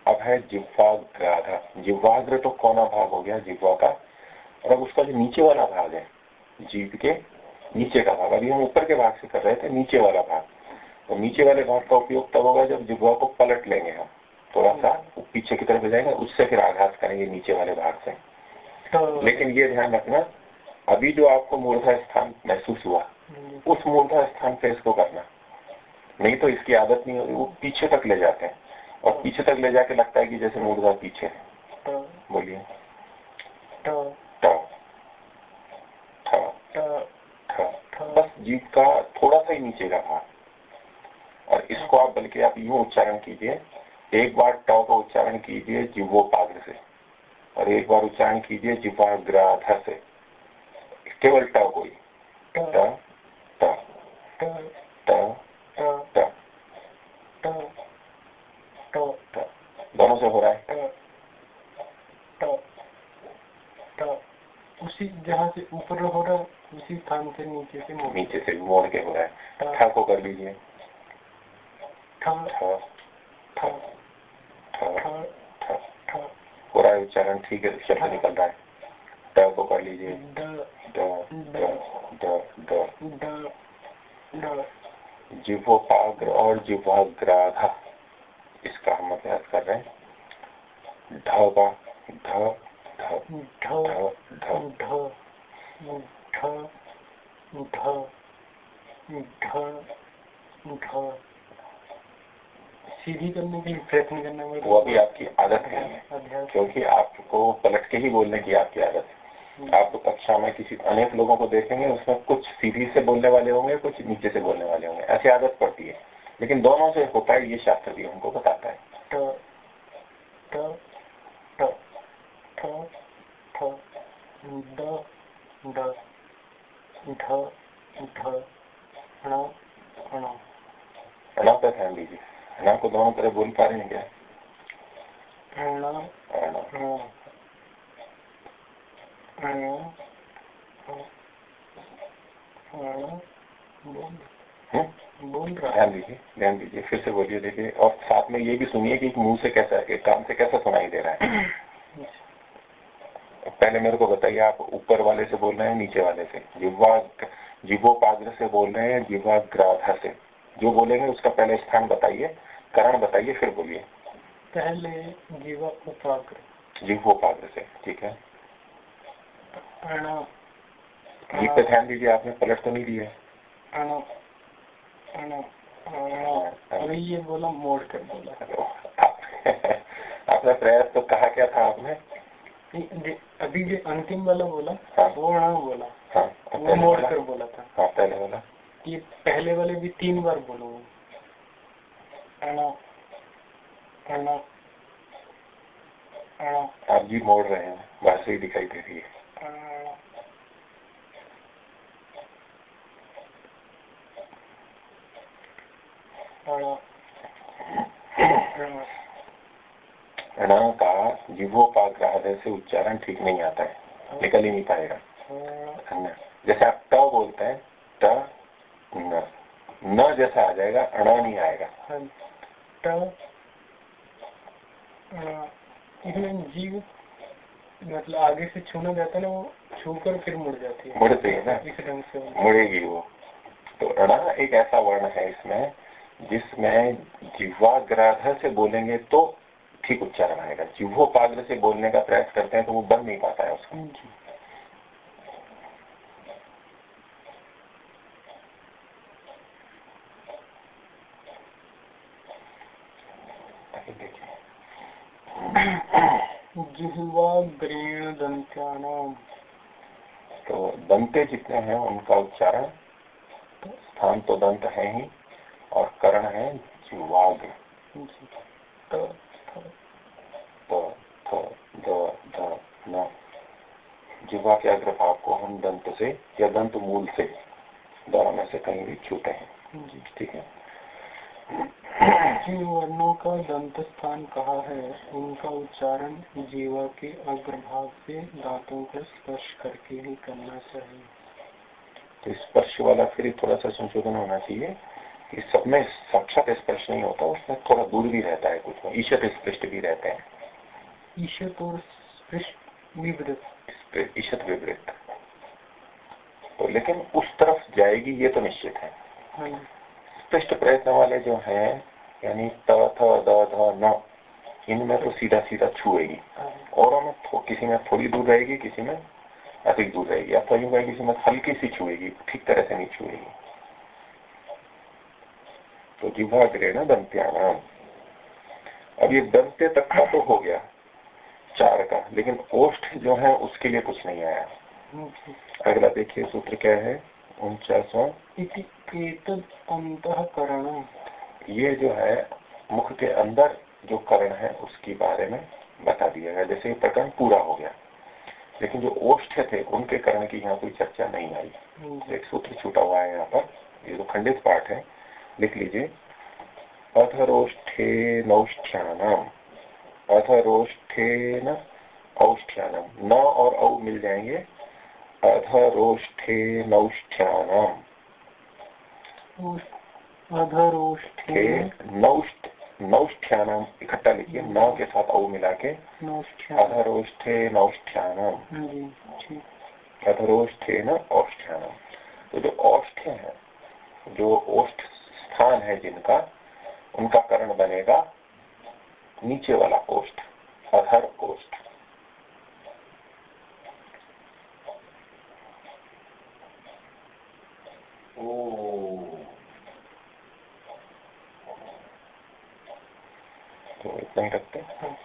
अब है जिह्वाग्राधा। जिह्वाग्र तो कौना भाग हो गया? जिह्वा का। और अब उसका जो नीचे वाला भाग है, जीव के नीचे का भाग। अभी हम ऊपर के भाग से कर रहे थे नीचे वाला भाग। तो नीचे वाले भाग का उपयोग तब होगा जब जिब्वा को पलट लेंगे हम। थोड़ा सा पीछे की तरफ़ जाएँगे उससे फिर आघात करेंगे नीचे वाले भाग से। तो लेकिन ये ध्यान रखना अभी जो आपको मूर्धा स्थान महसूस हुआ उस मूर्धा स्थान पे इसको करना। नहीं तो इसकी आदत नहीं होगी वो पीछे तक ले जाते हैं। और पीछे तक ले जाके लगता है कि जैसे मूर्धा पीछे है। तो बोलिए। जीव का थोड़ा सा ही नीचे का भाग और इसको आप बल्कि आप यूँ उच्चारण कीजिए। एक बार ट का उच्चारण कीजिए जीवोपाग्र से। और एक बार उच्चारण कीजिए जीवाग्राध से। केवल ट कोई ट। ट ट। ट। दोनों से हो रहा है। उसी जहाँ से ऊपर हो रहा है उसी स्थान से नीचे से मोड़ नीचे से मोड़ के हो रहा है ठा को कर लीजिए हो रहा है उच्चारण ठीक है शब्द निकल रहा है ट को कर लीजिए जिभोपाग्र और जिभोग्राधा इसका हम अभ्यास कर रहे हैं ढ का ढ सीधी करने की प्रयत्न करने में वो अभी आपकी आदत है। क्योंकि आपको पलट के ही बोलने की आपकी आदत है। आप तो कक्षा में किसी अनेक लोगों को देखेंगे उसमें कुछ सीधी से बोलने वाले होंगे कुछ नीचे से बोलने वाले होंगे। ऐसी आदत पड़ती है। लेकिन दोनों से होता है ये शास्त्र भी हमको बताता है। तो, तो, ठ ठ ड ड ढ ढ ण ण ण पे ध्यान दीजिए। ण को दोनों तरह बोल पा रहे हैं क्या? ध्यान दीजिए ध्यान दीजिए, फिर से बोलिए, देखिए, और साथ में ये भी सुनिए कि मुँह से कैसा काम से कैसा सुनाई दे रहा है। पहले मेरे को बताइए आप ऊपर वाले से बोल रहे हैं नीचे वाले से? जिह्वा जीवोपाग्र से बोल रहे हैं जीवाग्राधा से? जो बोलेंगे उसका पहले स्थान बताइए कारण बताइए फिर बोलिए। पहले जीवा उपाग्र जीवोपाग्र से ठीक है? जीव पे ध्यान दीजिए आपने पलट तो नहीं दिया अभी ये बोला मोड़ कर बोला। आपने प्रयास तो कहा क्या था आपने? अभी जो अंतिम वाला बोला हाँ। वो अणा बोला हाँ, वो मोड़ कर बोला था हाँ, पहले वाला ये पहले वाले भी तीन बार बोलो आप जी मोड़ रहे हैं बात ही दिखाई दे रही है ण का जीवोपाग्रह से उच्चारण ठीक नहीं आता है निकल ही नहीं पाएगा। जैसे आप ट बोलते हैं ट न न जैसा आ जाएगा अण नहीं आएगा। इसमें जीव मतलब आगे से छूना जाता है ना वो छू कर फिर मुड़ जाती है। मुड़ती है ना? इस ढंग से। मुड़ेगी वो। तो अणा एक ऐसा वर्ण है इसमें जिसमें जिह्वाग्राध से बोलेंगे तो ठीक उच्चारण आएगा जिह्वोपाग्र से बोलने का प्रयास करते हैं तो वो बन नहीं पाता है उसको। जिह्वाग्रेण दंत्यानाम तो दंते जितने हैं उनका उच्चारण स्थान तो दंत है ही और करण है जिह्वाग्र जिह्वा के अग्रभाग को हम दंत से या दंत मूल से दोनों में से कहीं भी छूटे हैं। ठीक है? जिन वर्णों का दंत स्थान कहा है? उनका उच्चारण जीवा के अग्रभाग से दांतों को स्पर्श करके ही करना चाहिए। तो स्पर्श वाला फिर थोड़ा सा संशोधन होना चाहिए कि सब में साक्षात स्पर्श नहीं होता उसमें थोड़ा दूर भी रहता है कुछ में ईशत स्पृष्ट भी रहते हैं। ईशत और विवृत ईशत विवृत तो लेकिन उस तरफ़ जाएगी ये तो निश्चित है स्पष्ट प्रयत्न वाले जो है यानी त थ द ध न इनमें तो सीधा सीधा छुएगी और में किसी में थोड़ी दूर रहेगी किसी में अधिक दूर रहेगी अथवा यूँ कहें किसी में हल्की सी छुएगी ठीक तरह से नहीं छुएगी तो जिवा ग्रहण दंत्यानाम अब ये दंते तक का तो हो गया चार का लेकिन ओष्ठ जो है उसके लिए कुछ नहीं आया। अगला देखिए सूत्र क्या है? उनचासवा। अंतकरण ये जो है मुख के अंदर जो करण है उसके बारे में बता दिया गया। जैसे प्रकरण पूरा हो गया। लेकिन जो ओष्ठ थे उनके करण की यहाँ कोई चर्चा नहीं आई। एक सूत्र छूटा हुआ है यहाँ पर। ये जो खंडित पाठ है लिख लीजिए। अथरोष्ठे नौष्ठ्यानम। अथरोष्ठे न औष्ठ्यानम। न और औ मिल जाएँगे। अधरोष्ठे नौष्ठ्यानम अधरोष्ठे नौष्ठ नौष्ठ्यानम इकट्ठा लिखिए। नौ के साथ औ मिला के। अधरोष्ठे नौष्ठ्यानम अधरोष्ठे न औष्ठ्यानम। तो जो औष्ठ है जो ओष्ठ स्थान है जिनका उनका करण बनेगा नीचे वाला ओष्ठ अधर ओष्ठ तो इतना ही रखते हैं।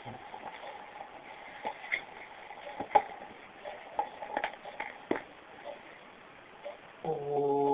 Oh.